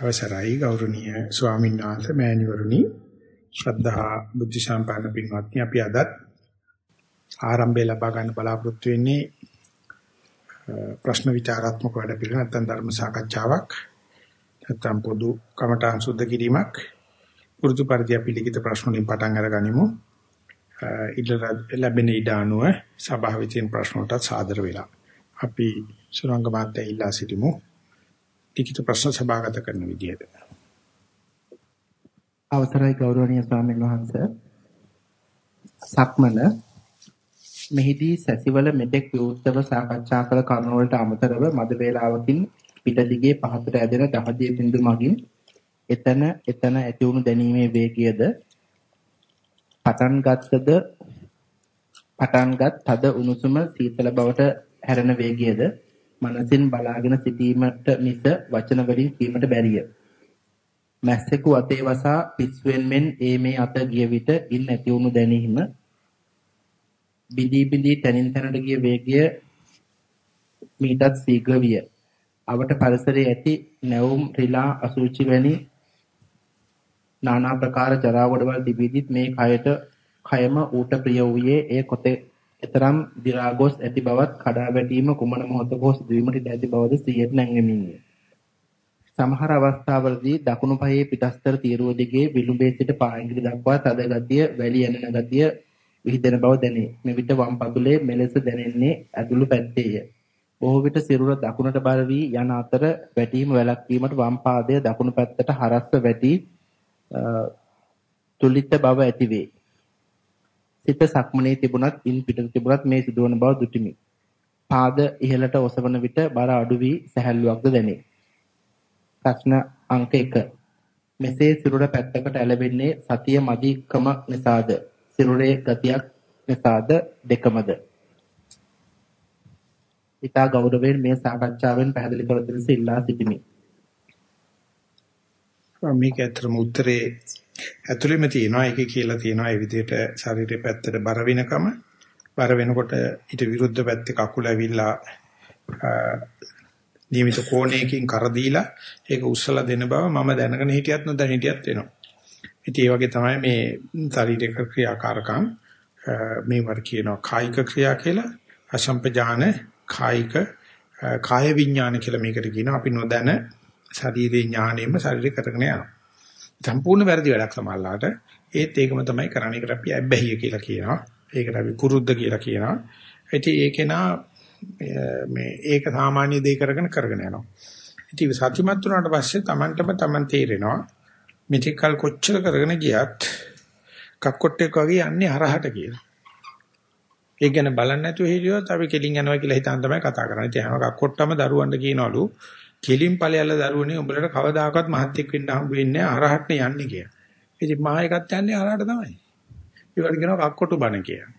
අවසරයි ගෞරවනීය ස්වාමීන් වහන්සේ මෑණිවරුනි. ශ්‍රද්ධා බුද්ධ සම්පන්න පින්වත්නි අපි අදත් ආරම්භය ලබා ගන්න බලාපොරොත්තු වෙන්නේ ප්‍රශ්න විචාරාත්මක වැඩ පිළිවෙල නැත්නම් ධර්ම සාකච්ඡාවක් නැත්නම් පොදු කමඨාන් සුද්ධ කිරීමක්. පුරුදු පරිදි අපි ලිඛිත ප්‍රශ්න වලින් පටන් අරගනිමු. ඉල්ල ලැබෙන ඉඩ අනුව සභාවේ තියෙන ප්‍රශ්න වලට සාදර වෙලා අපි සුරංග මාත්‍ය ඉල්ලා සිටිමු. ලිඛිත ප්‍රශ්න සභාගත කරන විදියට. අවසරයි ගෞරවනීය ස්වාමීන් වහන්ස. සක්මන මෙහිදී සැසිවල මෙතෙක් විවෘතව සාකච්ඡා කළ කරුණු වලට අමතරව මද වේලාවකින් පිටදිගේ පහතට ඇදෙන දහදිය බිඳු මගින් එතන එතන ඇති වුණු දැනීමේ වේගයද පටන් ගත්තද පටන්ගත් තද උණුසුම සීතල බවට හැරෙන වේගයද මනසින් බලාගෙන සිටීමට මිස වචන වලින් කීමට බැරිය. මැස්සෙකු අතේ වසා පිස්සුවෙන් මෙන් ඒ මේ අත ගිය විට ඉන් ඇති වුණු දැනීම බිදී බිදී තනින් තනට ගිය වේගය මීටත් ශීඝ්‍ර විය. අවට පරිසරයේ ඇති නැවුම් රිලා අසුචි වැනි নানা ප්‍රකාර ජරා වඩවල් තිබීදිත් මේ කයට කයම ඌට ප්‍රිය වූයේ ඒ කොතේ එතරම් දි รา ගොස් ඇති බවත් කඩා වැටීම කුමන මොහොතක හෝ සිදුවීමට ඉඩ ඇති බවද සියයට නැංගෙමින්ය. සමහර අවස්ථාවලදී දකුණු පහේ පිටස්තර තීරුව දිගේ විලුඹේ සිට පාංගිලි දක්වා තද ගතිය, වැලි යන ගතිය විහිදෙන බව දැනේ. මෙවිට වම් පතුලේ මෙලෙස දැනෙන්නේ ඇතුළු පැත්තේය. බොහෝ විට සිරුර දකුණට බර වී යන අතර වැටීම වැළැක්වීමට වම් පාදය දකුණු පැත්තට හරස්ව වැටි තුලිත බව ඇතිවේ. සිත සක්මනේ තිබුණත් ඉන් පිටත තිබුණත් මේ සිදුවන බව දුටිමි. පාද ඉහළට ඔසවන විට බර අඩු වී සැහැල්ලුවක්ද දැනේ. ප්‍රශ්න අංක 1. මෙසේ සිරුර පැත්තකට ඇලවෙන්නේ සතිය මදිකම නිසාද? සිරුරේ ගතියක් නිසාද? දෙකමද? ඊට ගෞරවයෙන් මේ සාකච්ඡාවෙන් පැහැදිලි කර දෙන්න ඉල්ලා සිටිමි. මේක ඇත්තටම උත්තරේ ඇතුළෙම තියෙනවා ඒකේ කියලා තියෙනවා ඒ විදිහට ශරීරයේ පැත්තට බර වෙනකම බර වෙනකොට ඊට විරුද්ධ පැත්තේ කකුල ඇවිල්ලා නියමිත කෝණයකින් කර දීලා ඒක උස්සලා දෙන බව මම දැනගෙන හිටියත් නොදැන හිටියත් වෙනවා. ඉතින් ඒ වගේ තමයි මේ ශරීරික ක්‍රියාකාරකම් මේ වර කියනවා කායික ක්‍රියා කියලා අසම්පජාන කායික කාය විඥාන කියලා මේකට කියනවා අපි නොදැන ශරීරේ ඥාණයෙන්ම ශරීරය කරගෙන යනවා. සම්පූර්ණ වැරදි වැඩක් සමහරලාට ඒත් ඒකම තමයි කරන්නේ. ඒකට අපි ඇබ්බැහිය කියලා කියනවා. ඒකට අපි කුරුද්ද කියලා කියනවා. ඉතින් ඒකේනා මේ ඒක සාමාන්‍ය දේ කරගෙන කරගෙන යනවා. ඉතින් සත්‍යමත් වුණාට පස්සේ Tamanටම Taman තේරෙනවා මෙතිකල් කොච්චර කරගෙන ගියත් කක්කොට්ටෙක් වගේ යන්නේ හරහට කියලා. ඒක ගැන බලන්නේ නැතුව හිටියොත් අපි කෙලින් යනවා කියලා හිතාන තමයි කතා කරන්නේ. ඉතින් හැම කක්කොට්ටම දරුවන්ට කියනවලු කෙලින් ඵලයල්ල දරුවනේ උඹලට කවදාකවත් මහත්ෙක් වෙන්න හම්බ වෙන්නේ නැහැ අරහත් යන්නේ කියලා. ඉතින් මහා එකත් යන්නේ අරහට තමයි. ඒකට කියනවා කක්කොටු බණ කියලා.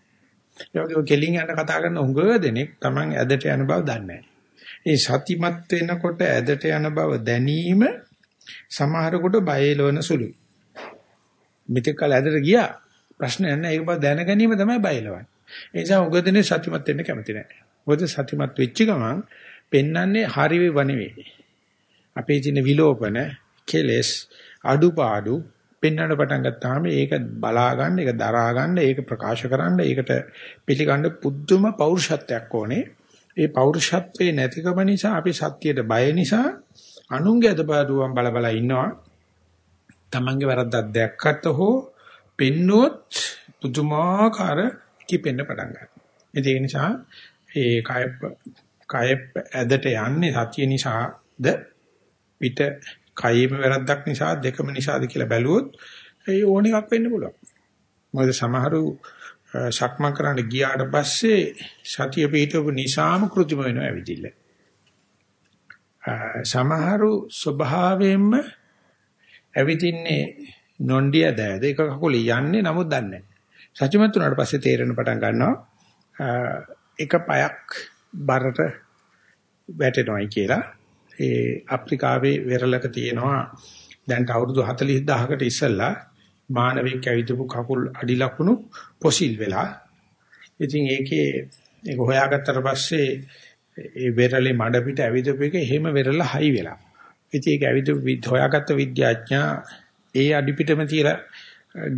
ඒ වගේ කෙලින් යන කතා කරන උඟ දෙනෙක් Taman ඇදට යන බව දන්නේ නැහැ. ඒ සතිමත් වෙනකොට ඇදට යන බව දැනීම සමහරකට බයලවන සුළුයි. මෙතෙක් කල ඇදට ගියා ප්‍රශ්නයක් නැහැ ඒක බව දැන ගැනීම තමයි බයලවන්නේ. ඒ නිසා උඟ දෙනේ සතිමත් වෙන්න කැමති නැහැ. මොකද සතිමත් වෙච්ච ගමන් පෙන්වන්නේ හරි වේව නෙවෙයි. අපේ තියෙන විලෝපන, කෙලෙස්, අඩුපාඩු පෙන්වන්න පටන් ගත්තාම ඒක බලා ගන්න, ඒක දරා ගන්න, ඒක ප්‍රකාශ කරන්න, ඒකට පිළිගන්න පුදුම පෞරුෂත්වයක් ඕනේ. ඒ පෞරුෂත්වේ නැතිකම නිසා අපි සත්‍යයට බය නිසා අනුන්ගේ අදපාදුවන් බල බල ඉන්නවා. Tamange වැරද්දක් දැක්කට හෝ පෙන්නොත් පුදුමාකාර කිපෙන්න පටන් ගන්නවා. ඒ නිසා ඒ කය කය ඇදට යන්නේ සතිය නිසාද පිට කයෙම වැරද්දක් නිසා දෙකම නිසාද කියලා බැලුවොත් ඒ ඕන එකක් වෙන්න පුළුවන්. මොකද සමහරු සක්මන් කරන්න ගියාට පස්සේ සතිය පිටවපු නිසාම કૃතිම වෙනවා ඇවිදින්න. සමහරු ස්වභාවයෙන්ම ඇවිදින්නේ නොන්ඩිය දැද එක කකුල යන්නේ නමුත් දන්නේ නැහැ. සත්‍යමත් උනාට පස්සේ තේරෙන පටන් ගන්නවා එක පයක් බරට වැටෙනවයි කියලා. ඒ අප්‍රිකාවේ වෙරළක තියෙනවා දැන් අවුරුදු 40000කට ඉස්සෙල්ලා මානවික ඇවිදපු කකුල් අඩි ලකුණු පොසිල් වෙලා. ඉතින් ඒකේ ඒක හොයාගත්තට පස්සේ ඒ වෙරළේ මඩ පිට ඇවිදපු එක එහෙම වෙරළ හයි වෙලා. ඉතින් ඒක ඇවිත් හොයාගත්ත විද්‍යාඥයා ඒ අඩිපිටම තියලා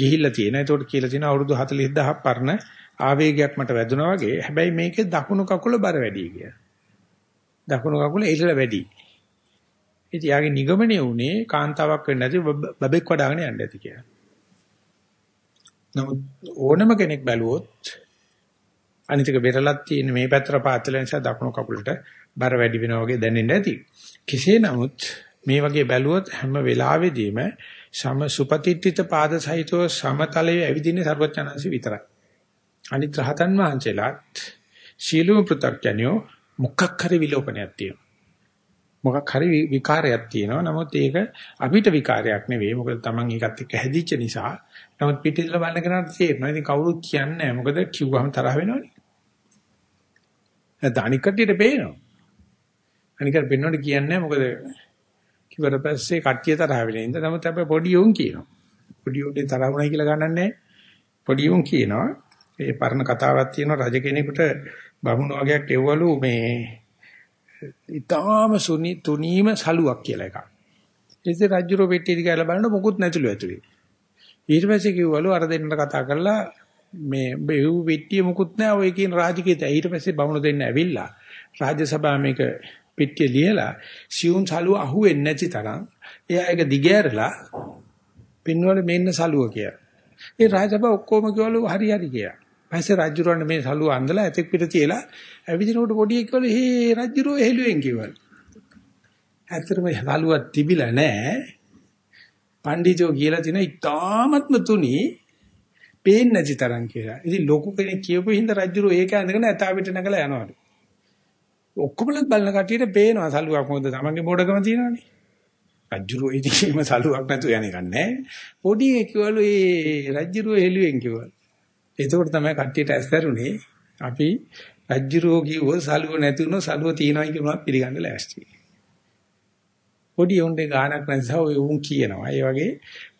ගිහිල්ලා තියෙනවා. ඒකට කියලා තියෙනවා අවුරුදු 40000ක් පරණ ආවේගයක් මට වැදුනා වගේ. හැබැයි මේකේ දකුණු කකුල බර වැඩි කියලා. දකුණු කකුල ඉහළ වැඩි. ඉතින් යාගේ නිගමනය උනේ කාන්තාවක් වෙන්න නැති බබෙක් වඩාගෙන යන්න ඇති කියලා. නමුත් ඕනම කෙනෙක් බැලුවොත් අනිතික බෙරලක් තියෙන මේ පැත්තට පාත්තල නිසා දකුණු කකුලට බර වැඩි වෙනවා වගේ දැනෙන්න ඇති. කෙසේ නමුත් මේ වගේ බැලුවොත් හැම වෙලාවෙදීම සම සුපතිට්ඨිත පාද සහිතව සමතලයේ ඇවිදින්නේ සර්වඥාන්සේ විතරයි. අනිත් රහතන් වහන්සේලාත් සීලුම පෘථග්ජනියෝ මොකක් හරි විලෝපනයක් තියෙනවා. මොකක් හරි විකාරයක් තියෙනවා. නමුත් ඒක අපිට විකාරයක් නෙවෙයි. මොකද Taman ඒකත් එක්ක හැදිච්ච නිසා. නමුත් පිටින්දල බලන කෙනාට තේරෙනවා. ඉතින් කවුරුත් කියන්නේ නැහැ. මොකද කිව්වම තරහ වෙනවනේ. නැත්නම් අනික් කට්ටියට පේනවා. අනිකට පෙන්වන්න කියන්නේ මොකද කිව්වට පස්සේ කට්ටිය තරහ වෙලා ඉඳ නමුත් අපි පොඩි උන් කියනවා. පොඩි උන්ගේ තරහ වුණයි කියලා ගන්නන්නේ පොඩි උන් කියනවා. ඒ පරණ කතාවක් තියෙනවා රජ කෙනෙකුට බමුණු වගේක් එවවලු මේ ඊටාම සුනි තුනීම සලුවක් කියලා එකක්. ඉතින් රජුරෝ පෙට්ටිය දිගාලා බලන මොකුත් නැතුළු ඇතුලේ. ඊට පස්සේ කිව්වලු අර දෙන්නට කතා කරලා මේ බෙහුව පෙට්ටිය මොකුත් නැහැ ඔය කියන රාජකීයත. ඊට පස්සේ බමුණු දෙන්න ඇවිල්ලා රාජ්‍ය සභාව මේක පිටිය ලියලා සියුම් සලුව අහුවෙන්නේ නැති තරම් එයා ඒක දිගෑරලා පින්වල මෙන්න සලුව කියලා. ඒ රාජසභාව ඔක්කොම කිව්වලු හරි හරි කියලා. පස්සේ රජුරවන්න මේ සලුව අඳලා ඇතෙක් පිට තියලා ඇවිදිනකොට පොඩි එක්කවල හේ රජුරෝ හෙළුවෙන් කිව්වලු. ඇත්තටම සලුවක් තිබිලා නැහැ. පඬිතුෝ කියලා තින ඉතාමත්ම තුනි පේන්නේ නැති තරම් කියලා. ඉතින් ලොකු කෙනෙක් කියපු හින්දා රජුරෝ ඒක ඇඳගෙන ඇතා පිට නැගලා යනවලු. ඔක්කොමලත් බලන කටියට පේනවා සලුවක් මොකද තමන්ගේ බෝඩකම තියෙනවනේ. රජ්ජුරුව ඉදීම සලුවක් නැතු යන්නේ නැහැ. පොඩි කිව්වලු ඒ රජ්ජුරුව හෙළුවෙන් කිව්වලු. එතකොට තමයි කට්ටියට ඇස්තරුනේ අපි රජ්ජුරුව කිව්ව සලුව නැතුනො සලුව තියනයි කියනවා පිළිගන්න ලෑස්ති. පොඩි උන්ගේ ගානක් නැසව ඔය උන් කියනවා. ඒ වගේ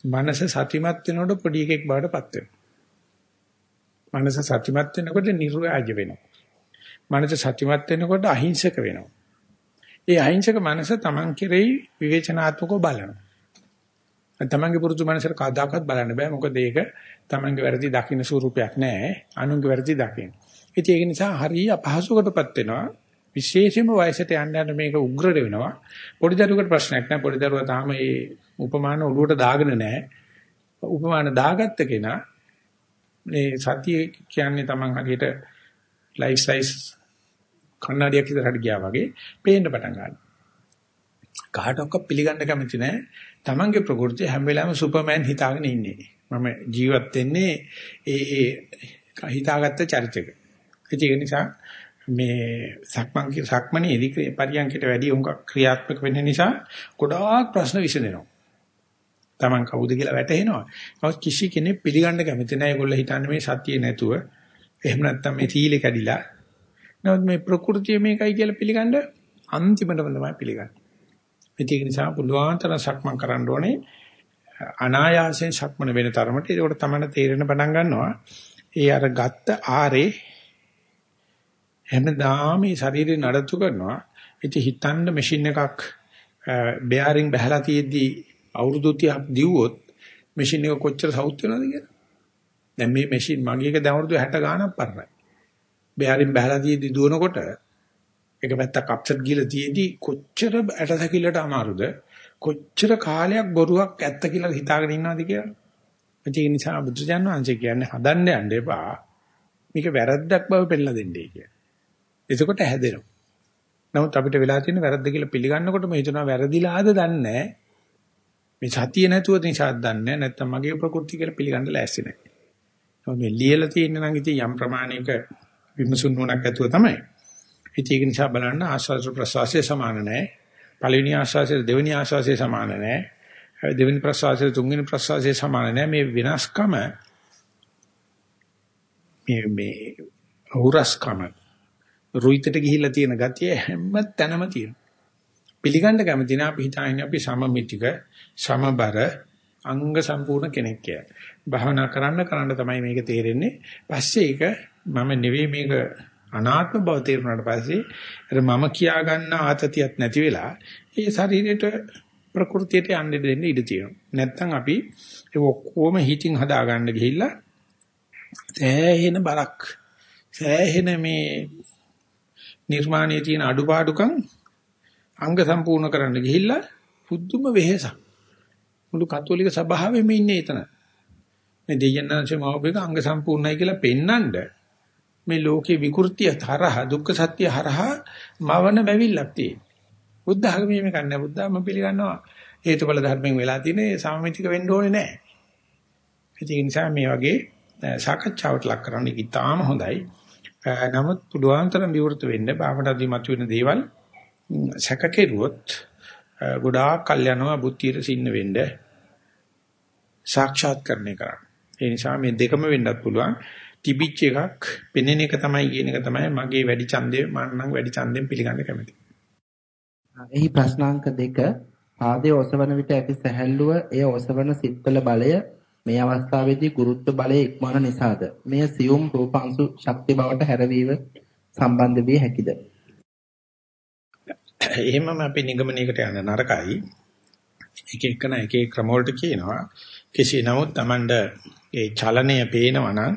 මනස සතිමත් වෙනකොට පොඩි එකෙක් බවට පත් වෙනවා. මනස සතිමත් වෙනකොට නිර්ව්‍යාජ වෙනවා. මනස සත්‍යමත් වෙනකොට අහිංසක වෙනවා. ඒ අහිංසක මනස Taman කෙරෙහි විවේචනාත්මකව බලනවා. තමන්ගේ පුරුදු මනසට කවදාකවත් බලන්න බෑ මොකද ඒක තමන්ගේ වැරදි දකින්න ස්වරූපයක් නෑ අනුන්ගේ වැරදි දකින්න. ඉතින් ඒක නිසා හරිය අපහසුකටපත් වෙනවා. විශේෂයෙන්ම වයසට යන්න යන මේක උග්‍ර වෙනවා. පොඩි දරුවෙකුට ප්‍රශ්නයක් නෑ. පොඩි දරුවා තාම මේ උපමාන ඔළුවට දාගෙන නෑ. උපමාන දාගත්ත කෙනා මේ සතිය කියන්නේ තමන් හරියට ලයිෆ් සයිස් කන්නඩියක් ඉදරට ගියා වගේ පේන්න පටන් ගන්නවා. කාටවත් පිළිගන්න කැමති නැහැ. Tamange ප්‍රകൃතිය හැම වෙලාවෙම සුපර්මෑන් හිතාගෙන ඉන්නේ. මම ජීවත් වෙන්නේ ඒ ඒ හිතාගත්ත චරිතයක. ඒක නිසා මේ සක්මන් සක්මනේදී පරියන්කට වැඩි උංග ක්‍රියාත්මක වෙන්න නිසා ගොඩාක් ප්‍රශ්න විසඳෙනවා. Taman කවුද කියලා වැටහෙනවා. නමුත් කිසි කෙනෙක් පිළිගන්න කැමති නැහැ. ඒගොල්ලෝ හිතන්නේ මේ සතිය නැතුව එහෙම නැත්නම් මේ සීලෙ කැඩිලා. නමුත් මේ ප්‍රകൃතිය මේකයි කියලා පිළිගන්න අන්තිමටම තමයි පිළිගන්නේ. ඒක නිසා පුළුවන් තරම් සක්මන් කරන්න ඕනේ. අනායාසයෙන් සක්මන වෙන තරමට ඒකට තමයි තේරෙන පටන් ගන්නවා. ඒ අර ගත්ත ආරේ හැමදාම මේ ශරීරේ නඩත්තු කරනවා. ඉතින් හිතන්න මැෂින් එකක් බෙයාරින් බහලා තියෙද්දි අවුරුදු 30ක් දිව්වොත් මැෂින් එක කොච්චර සවුත් වෙනවද කියලා. දැන් මේ මැෂින් මගේ එක දැන් අවුරුදු 60 ගාණක් පරණයි. බෑරින් බහලා තියෙදි දුවනකොට එක පැත්තක් අප්සෙට් ගිහලා තියෙදි කොච්චර ඇටසැකිල්ලට අමාරුද කොච්චර කාලයක් බොරුවක් ඇත්ත කියලා හිතාගෙන ඉන්නවද කියලා. ඒ නිසා බුදුජානක වහන්සේ කියන්නේ හදන්න යන්න එපා. මේක වැරද්දක් බව පෙන්නලා දෙන්නයි කියන්නේ. එතකොට හැදෙනවා. නමුත් අපිට වෙලා තියෙන වැරද්ද කියලා පිළිගන්නකොටම හිතනවා වැරදිලාද දන්නේ මේ සතිය නැතුව නිසාද දන්නේ නැත්නම් මගේ ප්‍රകൃති කියලා පිළිගන්න ලෑස්ති නැහැ. නමුත් මේ ලියලා තියෙන නම් ඉතින් යම් ප්‍රමාණයක විමසුන් නුවණක් ඇතුව තමයි. ඉතින් ඒක නිසා බලන්න ආස්වාද ප්‍රසවාසයේ සමාන නැහැ. පළවෙනි ආස්වාසයේ දෙවෙනි ආස්වාසයේ සමාන නැහැ. දෙවෙනි ප්‍රසවාසයේ තුන්වෙනි ප්‍රසවාසයේ සමාන නැහැ. මේ විනාශකම මේ මේ හුරස්කම රුයිතට ගිහිල්ලා තියෙන ගතිය හැම තැනම තියෙනවා. පිළිගන්න කැමති නා අපි හිතන්නේ අපි සමමිතික සමබර අංග සම්පූර්ණ කෙනෙක් කියලා. භාවනා කරන්න කරන්න තමයි මේක තේරෙන්නේ. පස්සේ ඒක මම නෙවෙයි මේක අනාත්ම බව තේරුණාට පස්සේ අර මම කියා ගන්න ආතතියක් නැති වෙලා ඒ ශරීරයට ප්‍රകൃතියට යන්න දෙන්න ඉඩ තියෙනවා. නැත්තම් අපි ඒ ඔක්කොම හිතින් හදාගන්න ගිහිල්ලා සෑහෙන බරක් සෑහෙන මේ නිර්මාණයේ තියෙන අඩුපාඩුකම් අංග සම්පූර්ණ කරන්න ගිහිල්ලා පුදුම වෙහෙසක්. මුළු කතෝලික සභාවෙම ඉන්නේ එතන. මේ දෙයයන්ාංශ මහෝපේක අංග සම්පූර්ණයි කියලා පෙන්නඳ මේ ලෝකේ විකෘතිය තරහ දුක්ඛ සත්‍ය හරහා මවන බැවිල්ලක් තියෙනවා. බුද්ධ ආගමේ මේක නැහැ. බුද්ධ ආගම පිළිගන්නවා හේතුඵල ධර්මයෙන් වෙලා තියෙන සමමිතික වෙන්න ඕනේ නැහැ. ඒ නිසා මේ වගේ සාකච්ඡාවට ලක් කරන්න ඉතාම හොඳයි. නමුත් පුළුවන් තරම් විවෘත වෙන්න භාවනාදී මතුවෙන දේවල් සැක කෙරුවොත් ගොඩාක් කල් යනවා බුද්ධියට සින්න වෙන්න සාක්ෂාත්කරණය කරන්න. ඒ නිසා මේ දෙකම වෙන්නත් පුළුවන්. තිබිච්ච එකක් පෙනෙන එක තමයි කියන එක තමයි මගේ වැඩි ඡන්දේ මම නම් වැඩි ඡන්දෙන් පිළිගන්න කැමතියි. එහි ප්‍රශ්නාංක දෙක. පාදයේ ඔසවන විට ඇති සැහැල්ලුව එය ඔසවන සිත්වල බලය මේ අවස්ථාවේදී ගුරුත්ව බලය ඉක්මවන නිසාද? මෙය සියුම් රූපාංශු ශක්ති බවට හැරවීම සම්බන්ධ විය හැකිද? එහෙමම අපි නිගමනයකට යන නරකයි. එක එකන එක ක්‍රම වලට කියනවා. කෙසේ නමුත් Tamand ඒ චලනය පේනවා නම්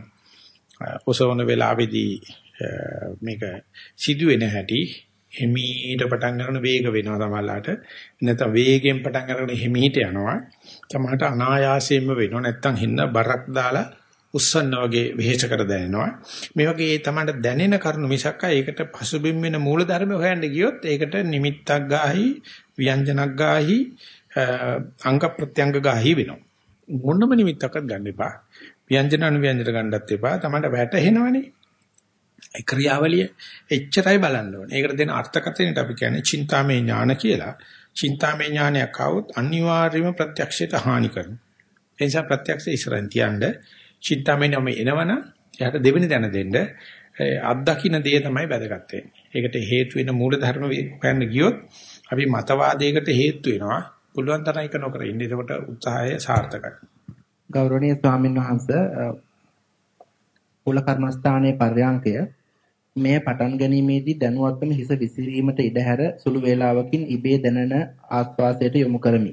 ඔසවන වෙලාවේදී මේක සිදුවෙන හැටි හිමීට පටන් ගන්න වේග වෙනවා තමයිලාට නැත්නම් වේගෙන් පටන් අරගෙන හිමීට යනවා. තමහට අනායාසයෙන්ම වෙනවා. නැත්නම් හින්න බරක් දාලා උස්සන්න වගේ වෙහෙස කර දැනෙනවා. මේ වගේ තමන්ට දැනෙන කරුණු මිසක් ඒකට පසුබිම් වෙන මූලධර්ම හොයන්න ගියොත් ඒකට නිමිත්තක් ගාහි ව්‍යංජනක් ගාහි අංග ප්‍රත්‍යංග ගාහි වෙනවා. මොනම නිමිත්තක්වත් ගන්න එපා. ව්‍යංජන අනුව්‍යංජන ගන්නත් එපා තමන්ට වැටහෙනවනේ ඒ ක්‍රියාවලිය එච්චරයි බලන්න ඕනේ. ඒකට දෙන අර්ථකථනයට අපි කියන්නේ චින්තාමය ඥාන කියලා. චින්තාමය ඥානයක් આવොත් අනිවාර්යයෙන්ම ප්‍රත්‍යක්ෂයට හානි කරනවා. ඒ නිසා ප්‍රත්‍යක්ෂ ඉස්සරහින් තියන්න චින්තාමය නම එනවනම් එයාට දෙවෙනි දැන දෙන්න අත්දකින්න දේ තමයි වැදගත් වෙන්නේ. ඒකට හේතු වෙන මූල ධර්ම හොයන්න ගියොත් අපි මතවාදයකට හේතු වෙනවා. පුළුවන් තරම් එක නොකර ඉන්න. එතකොට උත්සාහය සාර්ථකයි. ගෞරවනීය ස්වාමීන් වහන්සේ මූල කර්මස්ථානයේ පර්යාංකය මෙය පටන් ගැනීමේදී දැනුවත්වම හිස විසිරීමට ඉඩ හැර සුළු වේලාවකින් ඉබේ දැනෙන ආස්වාසයට යොමු කරමි.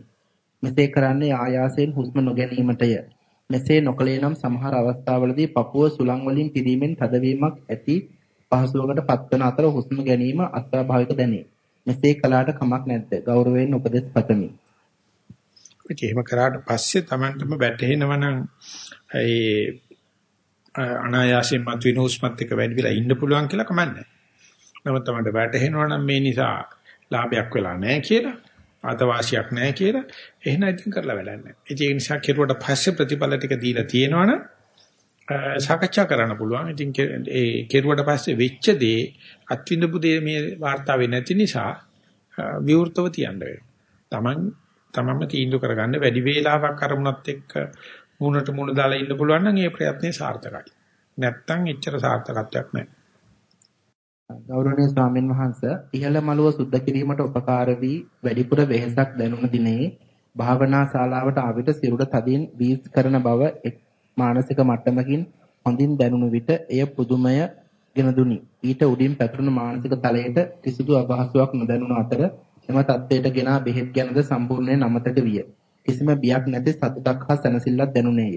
මෙසේ කරන්නේ ආයාසයෙන් හුස්ම නොගැනීමටය. මෙසේ නොකලේ නම් සමහර අවස්ථාවලදී පපුව සුළං වලින් පිරීමෙන් තදවීමක් ඇති පහසුවකට පත්වන අතර හුස්ම ගැනීම අස්වාභාවික දැනේ. මෙසේ කළාට කමක් නැද්ද? ගෞරවයෙන් උපදෙස් පතමි. ඒක කරාට පස්සේ Tamanටම වැටහෙනවා නම් ඒ අනායාසයෙන් මතුවෙන හුස්මත් එක්ක වැඩි වෙලා ඉන්න පුළුවන් කියලා කමන්නේ. නමුත් තමයි වැටහෙනවා නම් මේ නිසා ලාභයක් වෙලා නැහැ කියලා, අතවාසියක් නැහැ කියලා එහෙනම් ඉතින් කරලා වැඩක් නැහැ. ඒ නිසා කෙරුවට පස්සේ ප්‍රතිඵල ටික දීලා තියෙනවනම් සාකච්ඡා කරන්න පුළුවන්. ඉතින් ඒ කෙරුවට පස්සේ වෙච්ච දේ අත්විඳපු දේ මේ වාර්තාවේ නැති නිසා විවෘතව තියන්න වෙනවා. Taman තමන්ම තීන්දුව කරගන්න වැඩි වේලාවක් අරමුණත් එක්ක මුණට මුණ දාලා ඉන්න පුළුවන් නම් ඒ ප්‍රයත්නේ සාර්ථකයි. නැත්තම් එච්චර සාර්ථකත්වයක් නැහැ. ගෞරවනීය ස්වාමීන් වහන්ස ඉහළ මළුව සුද්ධ කිරීමට උපකාර වී වැඩිපුර වෙහෙසක් දැනුන දිනේ භාවනා ශාලාවට ආවිත සිරුර තදින් වීස් කරන බව එක් මානසික මට්ටමකින් හොඳින් දැනුණු විට එය පුදුමය ගෙන දුනි. ඊට උඩින් පැතුරුණු මානසික තලයට කිසිදු අපහසුාවක් නොදැනුණු අතර එම தත්ත්වයට ගෙනා බෙහෙත් ගැනද සම්පූර්ණයෙන් අමතක විය. කිසිම බියක් නැති සතුටක් හා සැනසෙල්ලක් දැනුනේය.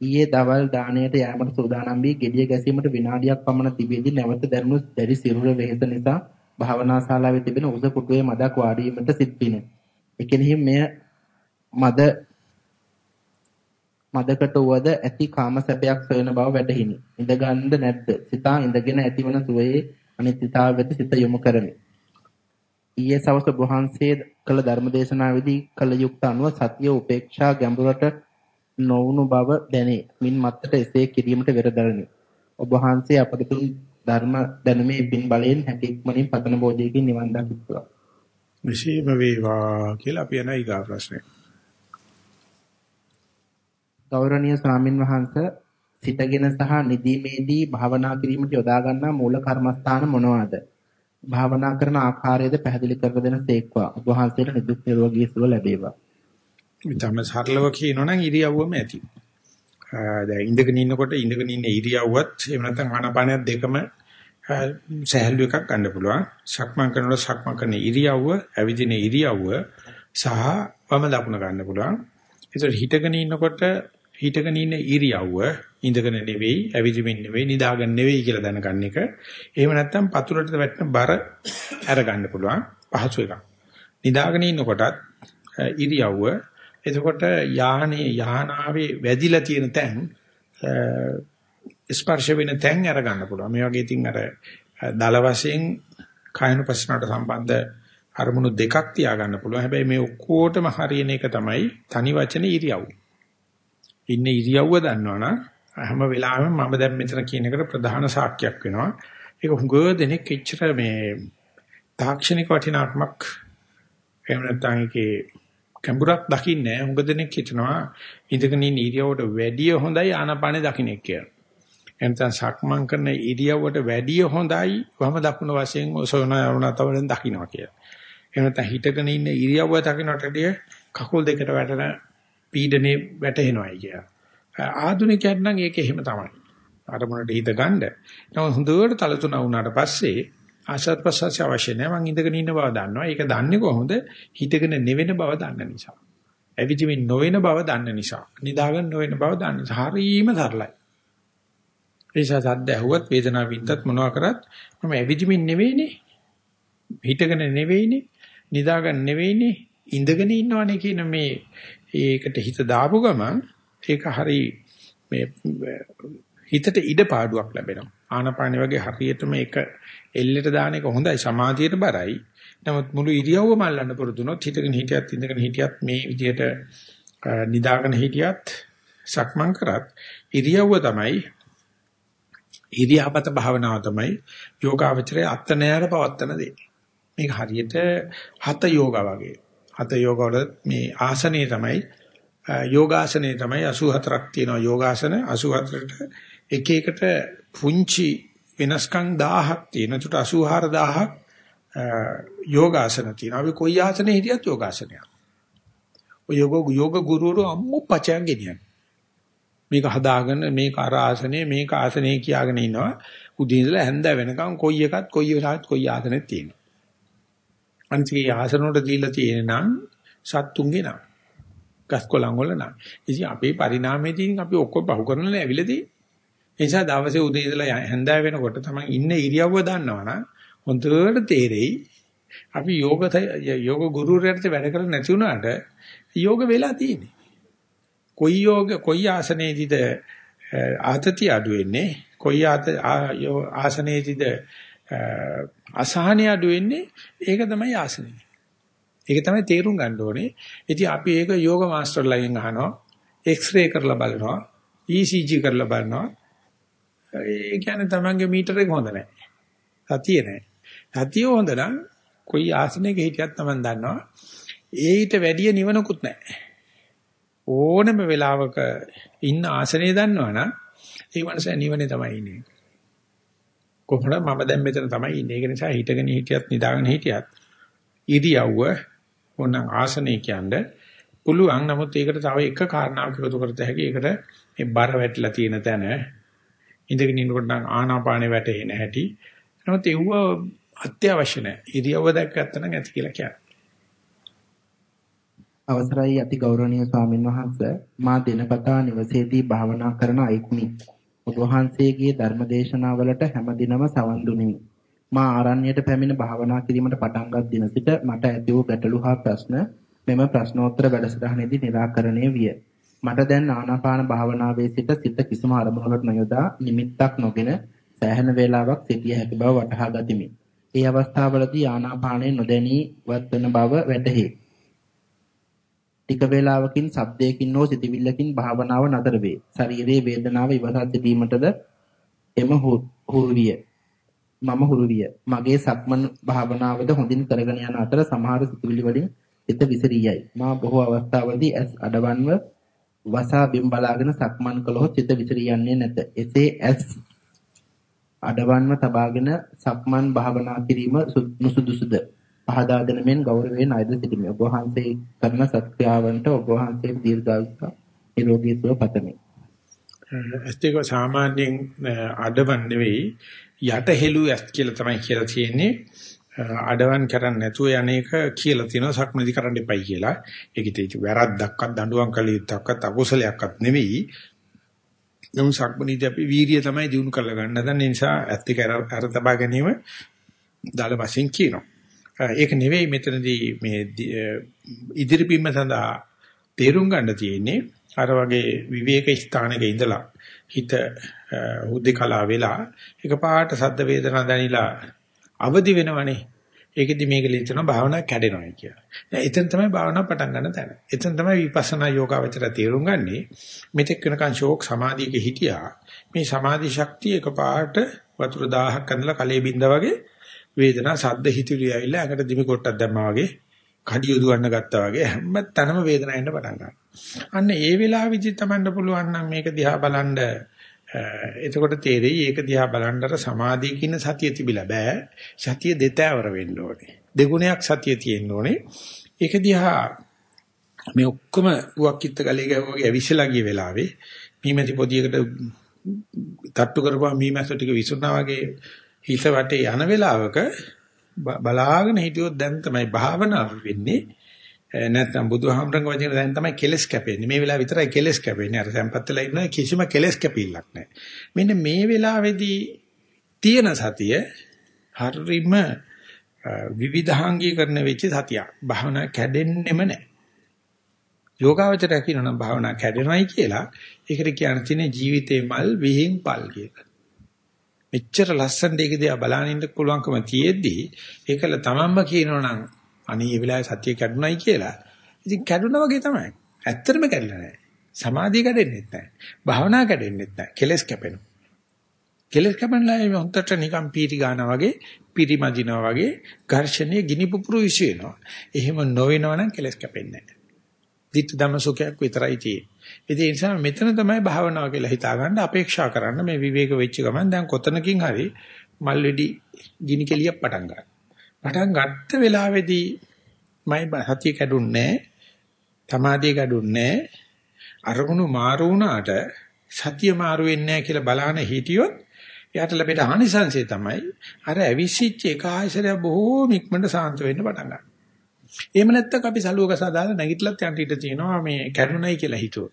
ඊයේ දවල් දාණයට යෑමට සූදානම් වී gediya ගැසීමට විනාඩියක් පමණ තිබෙදී නැවත දැනුණු දැඩි සිරුර වෙහෙස නිසා භාවනා ශාලාවේ තිබෙන උස පුටුවේ මදක් වාඩි වීමට සිත් විනේ. එකෙනෙහි මෙය මද මදකට වද ඇති කාම සැපයක් සොයන බව වැටහිනි. ඉඳගන්න නැද්ද? සිතා ඉඳගෙන ඇතිවන සුවයේ අනිත්‍යතාව වෙත සිත යොමු කරමි. ඊයේ සවස වහන්සේ කළ ධර්මදේශනාවේදී කළ යුක්ත අනුව සතිය උපේක්ෂා ගැඹුරට නොවුණු බව දැනේ. මින් මත්තට එසේ කිරීමට වෙරදරනි. ඔබ වහන්සේ අපට තුන් ධර්ම දැනුමේ පින් බලයෙන් හැකියක්මනින් පතන බෝධියකින් නිවන් දකිත්වා. විශේෂම වේවා කියලා අපි යන ඊගා ප්‍රශ්නේ. ගෞරවනීය ස්වාමින් වහන්සේ සිතගෙන සහ නිදීමේදී භාවනා කිරීමට යොදා ගන්නා මූල කර්මස්ථාන මොනවාද? භාවනා කරන ආකාරයද පැහැදිලි කර දෙන සේක්වා. ඔබ වහන්සේට නිදුක් නිරෝගී සුව ලැබේවා. ඊටම සරලව කියනොනම් ඉරියව්වම ඇති. දැන් ඉඳගෙන ඉන්නකොට ඉඳගෙන ඉන්න ඉරියව්වත් එහෙම නැත්නම් ආනාපානයත් දෙකම සහැල්ලු එකක් ගන්න පුළුවන්. සක්මන් කරනකොට සක්මන් කරන ඉරියව්ව, ඇවිදින ඉරියව්ව සහ වම දකුණ ගන්න පුළුවන්. ඒතර හිටගෙන ඉන්නකොට හිටගෙන ඉන්න ඉරියව්ව ඉඳගෙන නෙවෙයි, ඇවිදිමින් නෙවෙයි, නිදාගෙන නෙවෙයි කියලා දැනගන්න එක. එහෙම නැත්නම් පතුලට වැටෙන බර අරගන්න පුළුවන් පහසු එකක්. නිදාගෙන ඉන්නකොටත් ඉරියව්ව එතකොට යාහනේ යානාවේ වැදිලා තියෙන තැන් ස්පර්ශ වෙන තැන් අරගන්න පුළුවන්. මේ වගේ ඉතින් අර දල වශයෙන් කායනුපස්සනට සම්බන්ධ අරමුණු දෙකක් තියාගන්න පුළුවන්. හැබැයි මේ ඔක්කොටම හරියන එක තමයි තනි වචන ඉරියව්. ඉන්නේ ඉරියව්ව දන්නවනම් හැම වෙලාවෙම මම දැන් මෙතන කියන එකට ප්‍රධාන සාක්ෂියක් වෙනවා. ඒක හුඟ දෙනෙක් එච්චර මේ තාක්ෂණික වටිනාකමක් එහෙම නැත්නම් ඒකේ කැඹුරක් දකින්නේ නැහැ. හුඟ දෙනෙක් හිතනවා ඉඳගෙන ඉන්න ඉරියව්වට වැඩිය හොඳයි ආනාපානේ දකින්න කියලා. එතන සක්මන් කරන ඉරියව්වට වැඩිය හොඳයි වම දකුණ වශයෙන් ඔසවන යවනතවලෙන් දකින්නවා කියලා. එහෙම නැත්නම් හිටගෙන ඉන්න ඉරියව්ව දකින්නට වැඩිය කකුල් දෙකට වැටෙන පීඩනේ වැටෙනවායි කියලා. ආධුනිකයන් නම් ඒක එහෙම තමයි. අරමුණට හිත ගන්න. නමුත් හොඳට තලතුණ වුණාට පස්සේ ආශත් ප්‍රසවාස අවශ්‍ය නැහැ. මං ඉඳගෙන ඉන්න බව දන්නවා. ඒක දන්නේ කොහොමද? හිතගෙන නෙවෙන බව දන්න නිසා. ඇවිදිමින් නොවන බව දන්න නිසා. නිදාගෙන නොවන බව දන්න නිසා. හරීම සරලයි. ඒසා සද්ද ඇහුවත් වේදනාව වින්දත් මොනවා කරත් මම ඇවිදිමින් නෙවෙයිනේ. හිතගෙන නෙවෙයිනේ. නිදාගෙන නෙවෙයිනේ. ඉඳගෙන ඉන්නවනේ කියන මේ ඒකට හිත දාපු ගමන් ඒක හරි මේ හිතට ඉඩ පාඩුවක් ලැබෙනවා. ආනපානෙ වගේ හරියටම ඒක එල්ලෙට දාන එක හොඳයි සමාධියට බරයි. නමුත් මුළු ඉරියව්වම අල්ලන්න පුරුදුනොත් හිතගෙන හිටියත් ඉඳගෙන හිටියත් මේ විදියට නිදාගෙන හිටියත් සක්මන් කරත් ඉරියව්ව තමයි ඉරියාපත භාවනාව තමයි යෝගාවචරයේ අත්නෑර පවත්තන දේ. මේක හරියට හත යෝගා වගේ. හත යෝග වල මේ ආසනයේ තමයි යෝගාසනයේ තමයි 84ක් තියෙනවා යෝගාසන 84ට එක එකට පුංචි වෙනස්කම් 1000ක් තියෙන. ඒකට 84000ක් යෝගාසන තියෙනවා. අපි කොයි ආසනේ හිටියත් යෝගාසනයක්. ඔය යෝග යෝග ගුරුවරු අම්මු පචයන් ගෙනියන. මේක හදාගෙන මේක අර ආසනේ මේක ආසනේ කියාගෙන ඉන්නවා. උදේ ඉඳලා හැන්ද වෙනකම් කොයි එකත් කොයි වෙලාවත් කොයි ආසනෙත් තියෙනවා. අනිත් ආසන වලට දීලා තියෙන නම් සත්තුන්ගේ නම්. ගස්කොලන් වල නම්. ඉතින් අපේ පරිණාමයේදී අපි ඔක්කොම පහු කරනලා ඇවිල්ලාදී ඒ නිසා දවසේ උදේ ඉඳලා හැන්දෑව වෙනකොට තමයි ඉන්න ඉරියව්ව දන්නවනම් හොඳට තේරෙයි අපි යෝග යෝග ගුරුවරයාට වැඩ කරලා නැති වුණාට යෝග වෙලා තියෙන්නේ. කොයි යෝග කොයි ආසනයේදීද ආතති අඩු වෙන්නේ කොයි ආසනයේදීද අසහනිය අඩු වෙන්නේ ඒක තමයි ආසනය. ඒක තමයි තේරුම් ගන්න ඕනේ. ඉතින් අපි ඒක යෝග මාස්ටර්ලාගෙන් අහනවා, එක්ස්රේ කරලා බලනවා, ECG කරලා බලනවා. ඒ කියන්නේ තමන්ගේ මීටර එක හොඳ නැහැ. සතිය නැහැ. සතිය හොඳ නම් කොයි ආසනයක හිටියත් තමන් දන්නවා. ඒිට වැඩිය නිවනකුත් නැහැ. ඕනම වෙලාවක ඉන්න ආසනේ දන්නවනම් ඒ මනස නිවනේ තමයි ඉන්නේ. කොහොමද මම දැන් මෙතන තමයි ඉන්නේ. ඒක නිසා හිටගෙන හිටියත් නිදාගෙන හිටියත් ඉරියව්ව ඕනනම් ආසනේ කියන්නේ පුළුවන්. නමුත් ඒකට තව එක කාරණාවක් එකතු කරත හැකි. ඒකට මේ බර වැටිලා තියෙන තැන ඉඳගෙන ඉන්නකොට නම් ආනාපානෙ වැටෙන්නේ නැහැටි. නමුත් ඒව අත්‍යවශ්‍ය නැහැ. ඉරියව්ව දැක්කත් නම් ඇති කියලා කියන්නේ. අවසරයි අති ගෞරවනීය ස්වාමින් වහන්සේ මා දිනපතා නිවසේදී භාවනා කරන අයෙකුනි. ඔබ වහන්සේගේ ධර්මදේශනාවලට හැමදිනම සවන් දුනිමි. මා ආරණ්‍යයට පැමිණ භාවනා කිරීමට පටන්ගත් දින සිට මට ඇති වූ ගැටලු හා ප්‍රශ්න මෙම ප්‍රශ්නෝත්තර වැඩසටහනේදී निराකරණය විය. මට දැන් ආනාපාන භාවනාවේ සිට සිත කිසිම අරමුණකට නොයොදා නිමිත්තක් නොගෙන සෑහෙන වේලාවක් සිටිය හැකි බව වටහා ගතිමි. ඒ අවස්ථාවලදී ආනාපානයේ නොදැනී වත්වන බව වැටහි. ටික වේලාවකින් ශබ්දයකින් හෝ සිතවිල්ලකින් භාවනාව නතර වේ. ශරීරයේ වේදනාව ඉවසා සිටීමටද එම හුරු විය. මම හුරු විය. මගේ සක්මන් භාවනාවද හොඳින් කරගෙන යන අතර සමහර සිතවිලි වලින් සිත විසිරියයි. මා බොහෝ අවස්ථාවලදී ඇස් අඩවන්ව වසා බිම් බලාගෙන සක්මන් කළොත් සිත විසිරියන්නේ නැත. එසේ ඇස් අඩවන්ව තබාගෙන සක්මන් භාවනා කිරීම නුසුදුසුද? පහදා දෙන මෙන් ගෞරවයෙන් අයද සිටිමි. ඔබ වහන්සේ කරන සත්‍යාවන්ට ඔබ වහන්සේ දීර්ඝායුෂ නිරෝගී සුව පතමි. ඇස්තික සාමාන්‍යයෙන් අඩවන් නෙවෙයි යට හෙළු ඇස් කියලා තමයි කියලා තියෙන්නේ. අඩවන් කරන්නේ නැතුව යන්නේක කියලා තියෙනවා සක්මනදි කරන්න එපයි කියලා. ඒකිට ඒක වැරද්දක්වත් දඬුවම් කළ යුත්තක්වත් අකුසලයක්වත් නෙවෙයි. නමුත් සක්මනීදී අපි වීරිය තමයි දිනු කරලා ගන්න. නැත්නම් ඒ නිසා ඇත්ත කර තබා ගැනීම දාල වශයෙන් කියනවා. ඒක නෙවෙයි මෙතනදී මේ ඉදිරිපින්ම සඳහා තේරුම් ගන්න තියෙන්නේ අර වගේ විවේක ස්ථානයක ඉඳලා හිත හුදේකලා වෙලා එකපාරට සද්ද වේදනා දැනිලා අවදි වෙනවනේ. ඒකෙදි මේක ලියනවා භාවනා කැඩෙනවා කියලා. දැන් එතන තමයි භාවනා පටන් ගන්න තැන. එතන තමයි විපස්සනා යෝගාවචර තේරුම් ගන්නෙ. මෙතෙක් වෙනකන් ශෝක් සමාධියක හිටියා. මේ සමාධි ශක්තිය එකපාරට වතුර 1000ක් ඇඳලා කලේ බින්දා වගේ වේදනා සද්ද හිතුවිලි ඇවිල්ලා අකට දිමි කොටක් දැම්මා වගේ කඩිය උදවන්න ගත්තා වගේ හැම තැනම වේදනාව එන්න පටන් ගන්නවා. අන්න ඒ වෙලාවෙදි තමන්ට පුළුවන් නම් මේක දිහා බලන්න එතකොට තේරෙයි ඒක දිහා බලනතර සමාධිය කියන සතිය තිබිලා බෑ. සතිය දෙතෑවර වෙන්න ඕනේ. දෙගුණයක් සතිය තියෙන්න ඕනේ. ඒක දිහා මේ ඔක්කොම උවක්කිට ගලේ ගහුවාගේ ඇවිස්සලා ගිය වෙලාවේ මීමැසි පොදියකට තට්ටු කරපුවා මීමැස්ස ටික විසුරුනා වගේ හිත වටේ යන වෙලාවක බලාගෙන හිටියොත් දැන් තමයි භාවනාව වෙන්නේ Eh, නැත්නම් බුදුහාමරංග වචන දැන් තමයි කෙලස් කැපෙන්නේ. මේ වෙලාව විතරයි කෙලස් කැපෙන්නේ. අර සම්පත් වෙලා ඉන්න කිසිම කෙලස් කැපිල්ලක් නැහැ. මෙන්න මේ වෙලාවේදී තියෙන සතිය හරිම විවිධාංගීකරණ වෙච්ච සතියක්. භාවනා කැඩෙන්නෙම නැහැ. යෝගාවචරය කියනනම් භාවනා කැඩෙනවයි කියලා ඒකට කියන්න තියෙන ජීවිතේ මල් විහිං පල් කියලා. මෙච්චර ලස්සන දෙයක දිහා බලන ඉන්න පුළුවන්කම තියෙද්දි ඒකල තමන්ම කියනවනම් අනේ මේ වෙලාවේ සතිය කැඩුනයි කියලා. ඉතින් කැඩුනා වගේ තමයි. ඇත්තටම කැඩලා නැහැ. සමාධිය කැඩෙන්නෙත් නැහැ. භාවනා කැඩෙන්නෙත් නැහැ. කෙලස් කැපෙනවා. කෙලස් කැපෙනලා මේ හොන්දට නිකන් පීටි ගන්නවා වගේ, පිරිමදිනවා වගේ ඝර්ෂණයේ ගිනි පුපුරු විශ් වෙනවා. එහෙම නොවෙනවනම් කෙලස් කැපෙන්නේ නැහැ. දිට්ඨ ධම්ම සුඛයක් විතරයි තියෙන්නේ. ඒ නිසා මෙතන තමයි භාවනාව කියලා හිතාගන්න අපේක්ෂා කරන්න මේ විවේක වෙච්ච ගමන් දැන් කොතනකින් හරි මල් වෙඩි ගිනි කෙලියක් පටන් ගන්නවා. පටන් ගත්ත වෙලාවේදී මයි සතිය කැඩුන්නේ තමාදී කැඩුන්නේ අරමුණු මාරු වුණාට සතිය මාරු වෙන්නේ නැහැ කියලා බලහන හිටියොත් එයාට ලැබෙන ආනිසංසය තමයි අර ඇවිසිච්ච එක ආයසරය බොහෝම ඉක්මනට සාන්ත වෙන්න පටන් ගන්නවා. එහෙම නැත්නම් අපි සලුවක සාදාලා නැගිටලත් යන්න ඉඩ තියෙනවා මේ කැඩුනයි කියලා හිතුවොත්.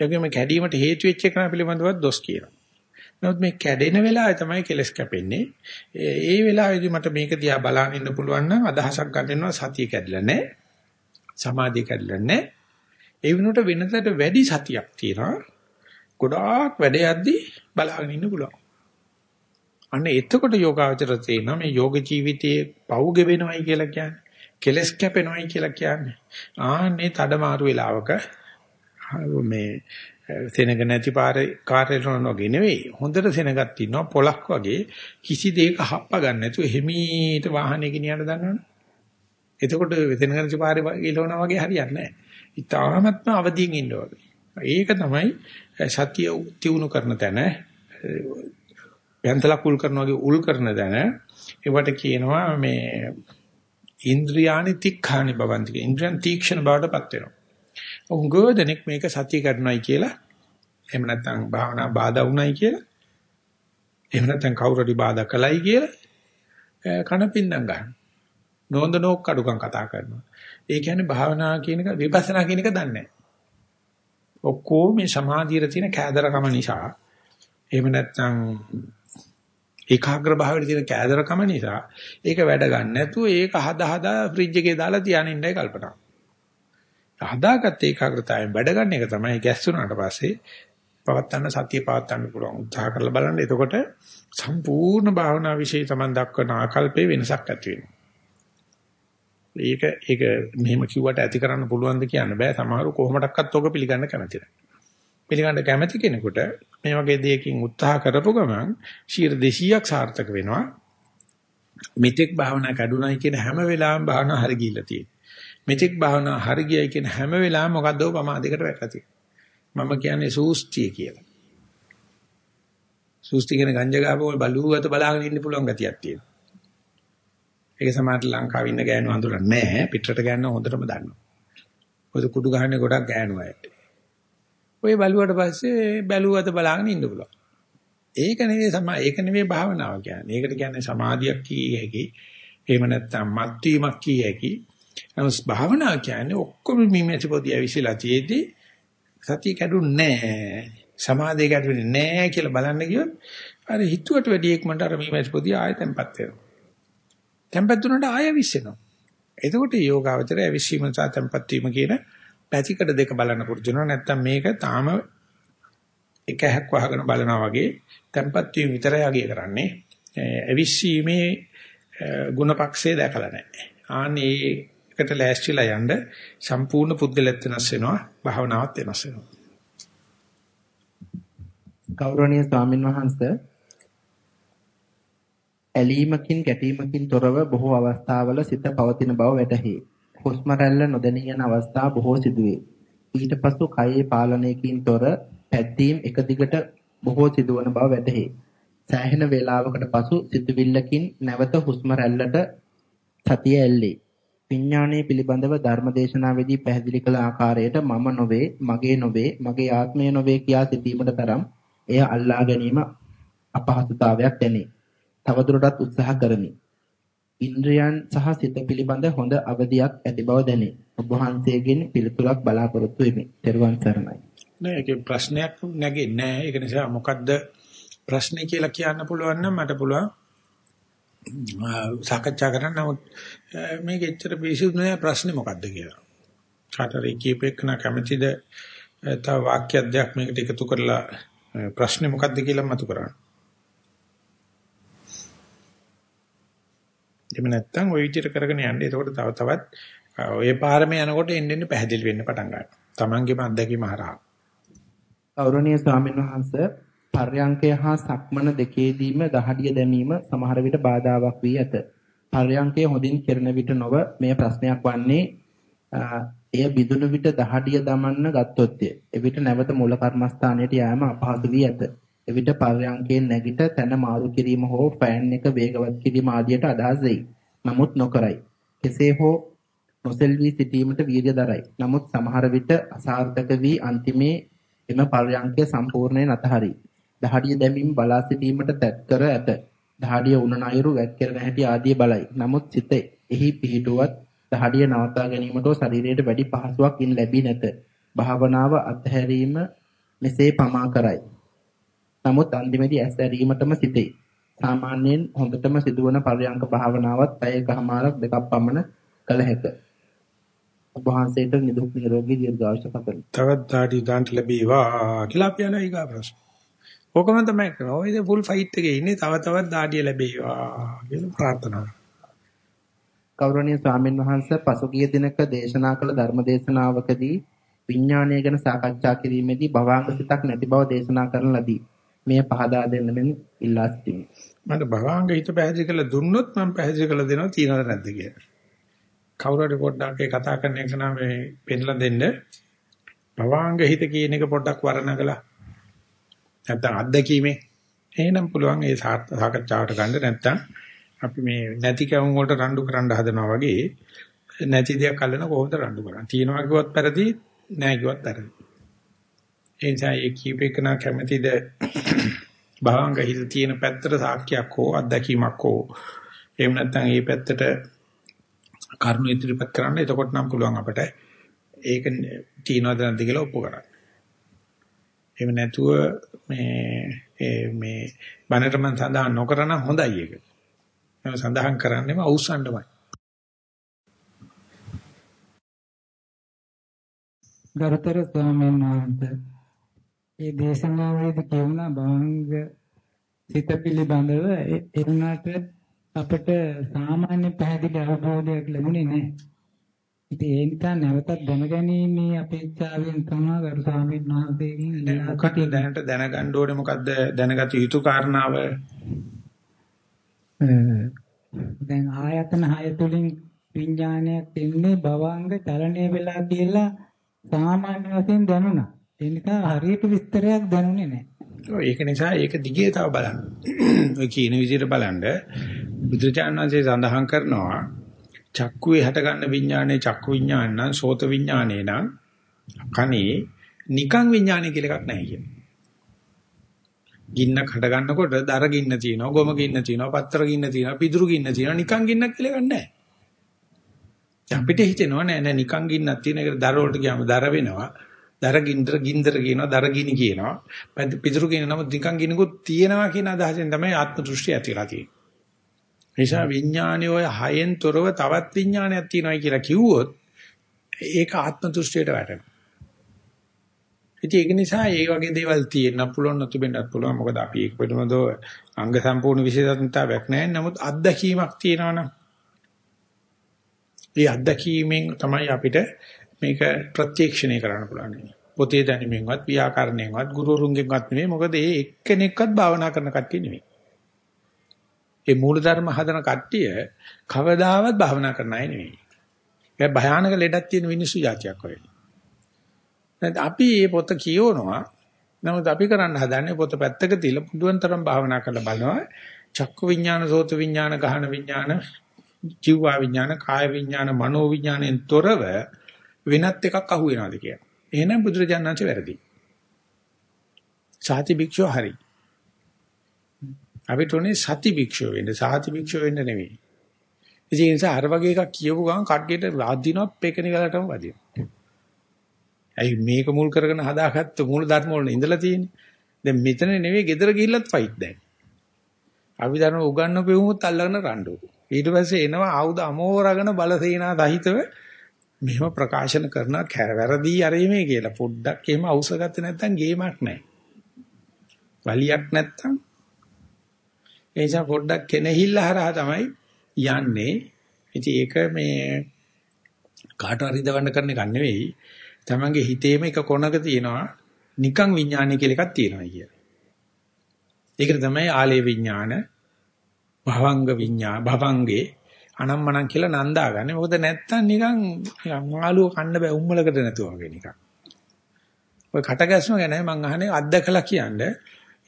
ඒකෙම කැඩීමට හේතු වෙච්ච එක පිළිබඳව දොස් කියනවා. නමුත් මේ කැඩෙන වෙලාවේ තමයි කෙලස් කැපෙන්නේ. ඒ වෙලාවේදී මට මේක දිහා බලන් ඉන්න පුළුවන් නම් අදහසක් ගන්නවා සතිය කැඩලා නැහැ. සමාධිය කැඩලා නැහැ. ඒ වෙනුවට වෙනතට වැඩි සතියක් තියෙනවා. ගොඩාක් වැඩ යද්දී බලාගෙන ඉන්න පුළුවන්. අන්න එතකොට යෝගාවචර තේනවා මේ යෝග ජීවිතයේ පව් ගෙවෙනවයි කියලා කියන්නේ. කෙලස් කැපෙනවයි කියලා කියන්නේ. ආන්නේ තඩමාරු වෙලාවක මේ සෙනග නැති පාරේ කාර්යරණ වගේ නෙවෙයි. හොඳට සෙනගක් තියෙනවා පොලක් වගේ කිසි දෙයක හප්ප ගන්න නැතුව හිමීට වාහනේ ගෙනියන්න දන්නවනේ. එතකොට සෙනග නැති පාරේ ගිලවනවා වගේ හරියන්නේ නැහැ. ඉතාමත්ම අවදියෙන් ඉන්න ඕනේ. ඒක තමයි සතිය තියුණු කරන තැන යන්තලක් උල් කරන වගේ උල් කරන තැන ඒවට කියනවා මේ ඉන්ද්‍රියානි තික්ඛානි බවන්ති. ඉන්ද්‍රයන් තීක්ෂණ බවටපත් වෙනවා. උංගෝ දෙනෙක් මේක සතිය කරනයි කියලා එහෙම නැත්නම් භාවනා බාධා වුණයි කියලා එහෙම නැත්නම් කවුරුරි බාධා කළයි කියලා කනපින්නම් ගන්න. නෝන්ද නෝක් කඩුකම් කතා කරනවා. ඒ කියන්නේ භාවනා කියන එක විපස්සනා කියන එක දන්නේ නැහැ. ඔක්කොම මේ සමාධියේ තියෙන කෑදරකම නිසා එහෙම නැත්නම් ඒකාග්‍ර භාවයේ තියෙන කෑදරකම නිසා ඒක වැඩ ගන්න නැතුව ඒක හදා හදා ෆ්‍රිජ් එකේ දාලා තියාගෙන ඉන්නයි කල්පනා. හදාගත්ත ඒකාග්‍රතාවයෙන් වැඩ ගන්න එක තමයි ගැස්සුනාට පස්සේ පවත්තන්න සතිය පවත්තන්න පුළුවන් උත්සාහ කරලා බලන්න. එතකොට සම්පූර්ණ භාවනා વિશે තමයි දක්වන ආකල්පේ වෙනසක් ඇති වෙනවා. ඒක ඒක මෙහෙම කිව්වට ඇති කරන්න පුළුවන්ද කියන්න බෑ. සමහරව කොහොමඩක්වත් ඔක පිළිගන්න කැමති නැහැ. පිළිගන්න කැමති කෙනෙකුට මේ වගේ දෙයකින් උත්සාහ කරපු ගමන් 200ක් සාර්ථක වෙනවා. මෙතෙක් භාවනා කැඩුනයි කියන හැම වෙලාවෙම භාවනා හරි ගිහිල්ලා තියෙනවා. මෙතෙක් භාවනා හරි ගියයි කියන හැම වෙලාවෙම මොකද්ද ප්‍රමාදයකට වැටලා තියෙන්නේ. මම කියන්නේ සූස්තිය කියලා. සූස්ති කියන ගංජා ගාපුව බලුවත බලාගෙන ඉන්න පුළුවන් ගතියක් තියෙනවා. ඒක සමහර ලංකාවේ ඉන්න ගෑනු හඳුනන්නේ නැහැ. පිටරට ගෑනු හොඳටම දන්නවා. ඔය කුඩු ගහන්නේ ගොඩක් ගෑනු අය. ඔය බලුවට පස්සේ බැලුවත බලාගෙන ඉන්න පුළුවන්. ඒක නෙවෙයි සමා ඒක නෙවෙයි භාවනාව කියන්නේ. ඒකට කියන්නේ සමාධියක් කිය හැකි එහෙම නැත්නම් මත් වීමක් කිය හැකි. නමුත් භාවනා කියන්නේ ඔක්කොම මීමැසි පොඩි ඇවිසිලා තියේදී සතිය කැඩුන්නේ නැහැ. සමාධිය කැඩුනේ නැහැ කියලා බලන්න ගියොත් අර හිතුවට වැඩි එක්මන්ට අර මීමැසි පොඩි ආයෙ තැම්පත් වෙනවා. තැම්පත් වුණාට ආයෙ විශ්සෙනවා. එතකොට යෝගාවචරය ඇවිස්සීම සහ තැම්පත් වීම කියන පැතිකඩ දෙක බලන්න පුරුදු වෙනවා. නැත්නම් මේක තාම එක හැක් වහගෙන බලනවා වගේ තැම්පත් වීම විතරයි අගය කරන්නේ. ඇවිස්සීමේ ಗುಣපක්ෂය දැකලා නැහැ. ආන්නේ එකට ලෑස්තිලා යන්න සම්පූර්ණ පුද්ගලත්ව වෙනස් වෙනවා භාවනාවත් වෙනස් වෙනවා ගෞරවනීය ස්වාමින් වහන්සේ ඇලීමකින් ගැටීමකින් තොරව බොහෝ අවස්ථාවල සිත පවතින බව වැටහි. හුස්ම රැල්ල නොදැනී යන අවස්ථා බොහෝ සිදුවේ. ඊට පසු කයේ පාලනයකින් තොර පැද්දීම් එක දිගට බොහෝ සිදුවන බව වැටහි. සෑහෙන වේලාවකට පසු සිතුවිල්ලකින් නැවත හුස්ම රැල්ලට සතිය ඇල්ලේ. විඥානයේ පිළිබඳව ධර්මදේශනාවේදී පැහැදිලි කළ ආකාරයට මම නොවේ, මගේ නොවේ, මගේ ආත්මය නොවේ කියා සිටීමට තරම් එය අල්ලා ගැනීම අපහසුතාවයක් දැනේ. තවදුරටත් උත්සාහ කරමි. ඉන්ද්‍රයන් සහ සිත පිළිබඳ හොඳ අවධියක් ඇති බව දැනේ. ඔබ වහන්සේගෙන් පිළිතුරක් බලාපොරොත්තු වෙමි. ත්වන් සරණයි. නෑ ඒක ප්‍රශ්නයක් නැගෙන්නේ නෑ. ඒක නිසා මොකද්ද ප්‍රශ්නේ කියලා කියන්න පුළුවන් නම් මට පුළුවන් සාකච්ඡා කරන්න. නමුත් මේක එච්චර පිළිසුදු නෑ ප්‍රශ්නේ මොකද්ද කියලා. කාටරි කීපෙකන කැමැතිද තව වාක්‍ය අධ්‍යක් මේකට එකතු කරලා ප්‍රශ්නේ මොකද්ද කියලා මතු කරන්න. එහෙම නැත්නම් ওই විදිහට කරගෙන යන්න. එතකොට තව තවත් ඔය පාරම යනකොට එන්න එන්න පැහැදිලි වෙන්න පටන් ගන්නවා. Tamangeම අත්දැකීම හරහා. ගෞරවනීය ස්වාමීන් වහන්සේ පර්යංකය හා සක්මන දෙකේදීම දහඩිය දැමීම සමහර විට බාධාවක් වී ඇත. පර්යංකය හොඳින් කෙරෙන විට නොව මේ ප්‍රශ්නයක් වන්නේ එය බිදුණු විට දහඩිය දමන්න ගත්තොත්ය. එවිට නැවත මූල කර්මස්ථානයට යෑම අපහසු වී ඇත. එවිට පර්යංකයෙන් නැගිට තැන මාරු කිරීම හෝ ෆෑන් එක වේගවත් කිරීම ආදියට අදහස් වෙයි. නමුත් නොකරයි. කෙසේ හෝ නොසෙල්වි සිටීමට වීර්ය දරයි. නමුත් සමහර විට අසාර්ථක වී අන්තිමේ එම පර්යංකය සම්පූර්ණයෙන් අතහරි. දහඩිය දැමීම බලා සිටීමට තැත් කර ඇත. දහඩිය උණ නයුරු වැක්කිරෙන හැටි ආදී බලයි. නමුත් සිත එහි පිහිටුවත් දහඩිය නවත්වා ගැනීමට ශරීරයට වැඩි පහසුවක් ඉන් ලැබී නැත. භාවනාව අත්හැරීම මෙසේ පමා කරයි. නමුත් අන්තිමේදී ඇස් ඇරීමටම සිටේ. සාමාන්‍යයෙන් හොඳටම සිදුවන පරියංක භාවනාවත් පැය එකමාරක් දෙකක් පමණ කළ හැකිය. ඔබ වහන්සේට නිදුක් නිරෝගී දීර්ඝායුෂ පතමි. තවත් ධාටි දාන්ට ලැබේවා කියලා අපි යනවා ඊගා ප්‍රශ්න. ඕකම තමයි කරන්නේ. ඔය ෆුල් ෆයිට් එකේ ඉන්නේ තව තවත් ධාටිය ලැබේවා කියලා ප්‍රාර්ථනා කරනවා. ගෞරවනීය ස්වාමින් වහන්සේ පසුගිය දිනක දේශනා කළ ධර්ම දේශනාවකදී විඥානය ගැන සාකච්ඡා කිරීමේදී භවාංග සිතක් නැති බව දේශනා කරන ලදී. මෙය පහදා දෙන්න මෙන් ඉල්ලා සිටිමි. මට භවාංග හිත පැහැදිලි කරලා දුන්නොත් මම පැහැදිලි කරලා දෙනවා තියනවද නැද්ද කියලා. කවුරු හරි පොඩ්ඩක් ඒ කතා කරන එක නම් මේ පෙන්ලා දෙන්න. භවාංග හිත කියන එක පොඩ්ඩක් වර්ණගලා. නැත්තම් අත්දැකීමේ එහෙනම් පුළුවන් ඒ සාකච්ඡාවට ගන්න නැත්තම් අපි මේ නැති කවුන් වලට රණ්ඩු කරන්න හදනවා වගේ නැති දෙයක් අල්ලන කොහොමද රණ්ඩු කරන්නේ? තියනවා කිව්වත් පෙරදි නැහැ කිව්වත් පෙරදි. ඒ නිසා ඒ කීප එකන කැමැතිද භවංග හිත තියෙන පැත්තට සාක්ෂියක් හෝ අත්දැකීමක් හෝ එහෙම නැත්නම් ඒ පැත්තට කරුණු ඉදිරිපත් කරන්න එතකොට නම් පුළුවන් අපට ඒක තියනවද නැද්ද කියලා ඔප්පු කරන්න. එහෙම නැතුව මේ මේ බණට මම සඳහන් නොකරන හොඳයි ඒක. මම සඳහන් කරන්නේම අවසන්ඩමයි. ගරුතර ස්වාමීන් වහන්සේ ඒ දේශනාවේදී කියුණා භවංග සිත පිළිබඳව ඒ වුණාට අපිට සාමාන්‍ය පැහැදිලි අවබෝධයක් ලැබුණේ නැහැ. ඉතින් ඒ නිසා නැවතත් දැනගැනීමේ අපේක්ෂාවෙන් තමයි ගරු ස්වාමීන් වහන්සේගෙන් මොකක්ද දැනට දැනගන්න ඕනේ මොකද්ද දැනගත යුතු කාරණාව? දැන් ආයතන හය තුලින් විඥානයක් එන්නේ භවංග චලනය වෙලා කියලා සාමාන්‍ය වශයෙන් දැනුණා. ඒ නිසා හරියට විස්තරයක් දැනුනේ නැහැ. ඒක නිසා ඒක දිගේ තව බලන්න. ඔය කියන විදිහට බලන්න බුදුචානන්සේ සඳහන් කරනවා චක්කුවේ හට ගන්න විඥානේ චක්කු විඥාන නම් සෝත විඥානේ නම් කනේ නිකං විඥානේ කියලා එකක් නැහැ කියන්නේ. ගින්න කඩ ගන්නකොට දර ගින්න තියෙනවා, ගොම ගින්න තියෙනවා, පත්තර ගින්න තියෙනවා, පිදුරු ගින්න තියෙනවා, නිකන් ගින්නක් කියලා ගන්නෑ. අපිට හිතෙනවා නෑ නෑ නිකන් ගින්නක් තියෙන එකට දර වලට ගියාම දර වෙනවා. දර ගින්දර ගින්දර කියනවා, දර ගිනි කියනවා. පිදුරු කියන නම නිකන් ගිනකුත් තියෙනවා කියන අදහසෙන් තමයි ආත්ම දෘෂ්ටි ඇතිලා තියෙන්නේ. නිසා විඥානයේ ඔය හයෙන් තොරව තවත් විඥානයක් තියෙනවා කියලා කිව්වොත් ඒක ආත්ම දෘෂ්ටියට වැටෙනවා. ඉතින් ඒක නිසා ඒ වගේ දේවල් තියෙන්න පුළුවන් නැතුබෙන්නත් පුළුවන්. මොකද අපි ඒක පිළිබඳව අංග සම්පූර්ණ විශේෂත්වයක් නැහැ. නමුත් අත්දැකීමක් තියෙනවනම් ඒ අත්දැකීමෙන් තමයි අපිට මේක ප්‍රත්‍යක්ෂණය කරන්න පුළුවන්. පොතේ දැනීමෙන්වත් ව්‍යාකරණයෙන්වත් ගුරුවරුන්ගෙන්වත් නෙමෙයි. මොකද ඒ එක්කෙනෙක්වත් භාවනා කරන කට්ටිය නෙමෙයි. ඒ මූලධර්ම හදන කට්ටිය කවදාවත් භාවනා කරන අය නෙමෙයි. ඒ භයානක ලෙඩක් තියෙන මිනිස්සු જાතියක් වගේ. නැත්නම් අපි මේ පොත කියවනවා. නමුත් අපි කරන්න හදන්නේ පොත පැත්තක තියලා පුදුවන් තරම් භාවනා කරලා බලනවා. චක්කු විඥාන, සෝත විඥාන, ගහන විඥාන, ජීවා විඥාන, කාය විඥාන, මනෝ විඥාණයෙන් තොරව වෙනත් එකක් අහු වෙනවාද කියලා. එහෙනම් බුදුරජාණන්සේ වැරදි. සාති භික්ෂුව හරි. අපිට උනේ සති භික්ෂුව වෙන්න, සාති භික්ෂුව වෙන්න නෙවෙයි. ඒ නිසා අර වගේ එකක් කියවු ගමන් කට්ටියට වාදිනවා පෙකණි ගලටම වදිනවා. ඇයි මේක මුල් කරගෙන හදාගත්ත මූල ධර්ම වල ඉඳලා තියෙන්නේ. දැන් මෙතන නෙවෙයි ගෙදර ගිහිල්ලත් ෆයිට් දැන්. අපි ධර්ම උගන්වපු වුමුත් අල්ලගෙන රණ්ඩු. ඊට පස්සේ එනවා ආයුධ අමෝරගෙන බලසේනා දහිතව මෙහෙම ප්‍රකාශන කරන වැරදි අරීමේ කියලා පොඩ්ඩක් එහෙම අවශ්‍යගත්තේ නැත්නම් ගේමක් නැහැ. වලියක් නැත්නම් ඒ නිසා පොඩ්ඩක් කෙනහිල්ල හරහා තමයි යන්නේ. ඉතින් ඒක මේ කාට හරි දවන්න කරන එක නෙවෙයි. තමන්ගේ හිතේම එක කොනක තියෙනවා නිකං විඥානය කියලා එකක් තියෙනවා කිය. ඒකට තමයි ආලේ විඥාන භවංග විඥා භවංගේ අනම්මනම් කියලා නන්දාගන්නේ. මොකද නැත්තම් නිකන් මාළුව කන්න බෑ උම්මලකට නැතුව වගේ නිකන්. ඔය කටගැස්ම ගැන මම අහන්නේ අත්දකලා කියන්නේ.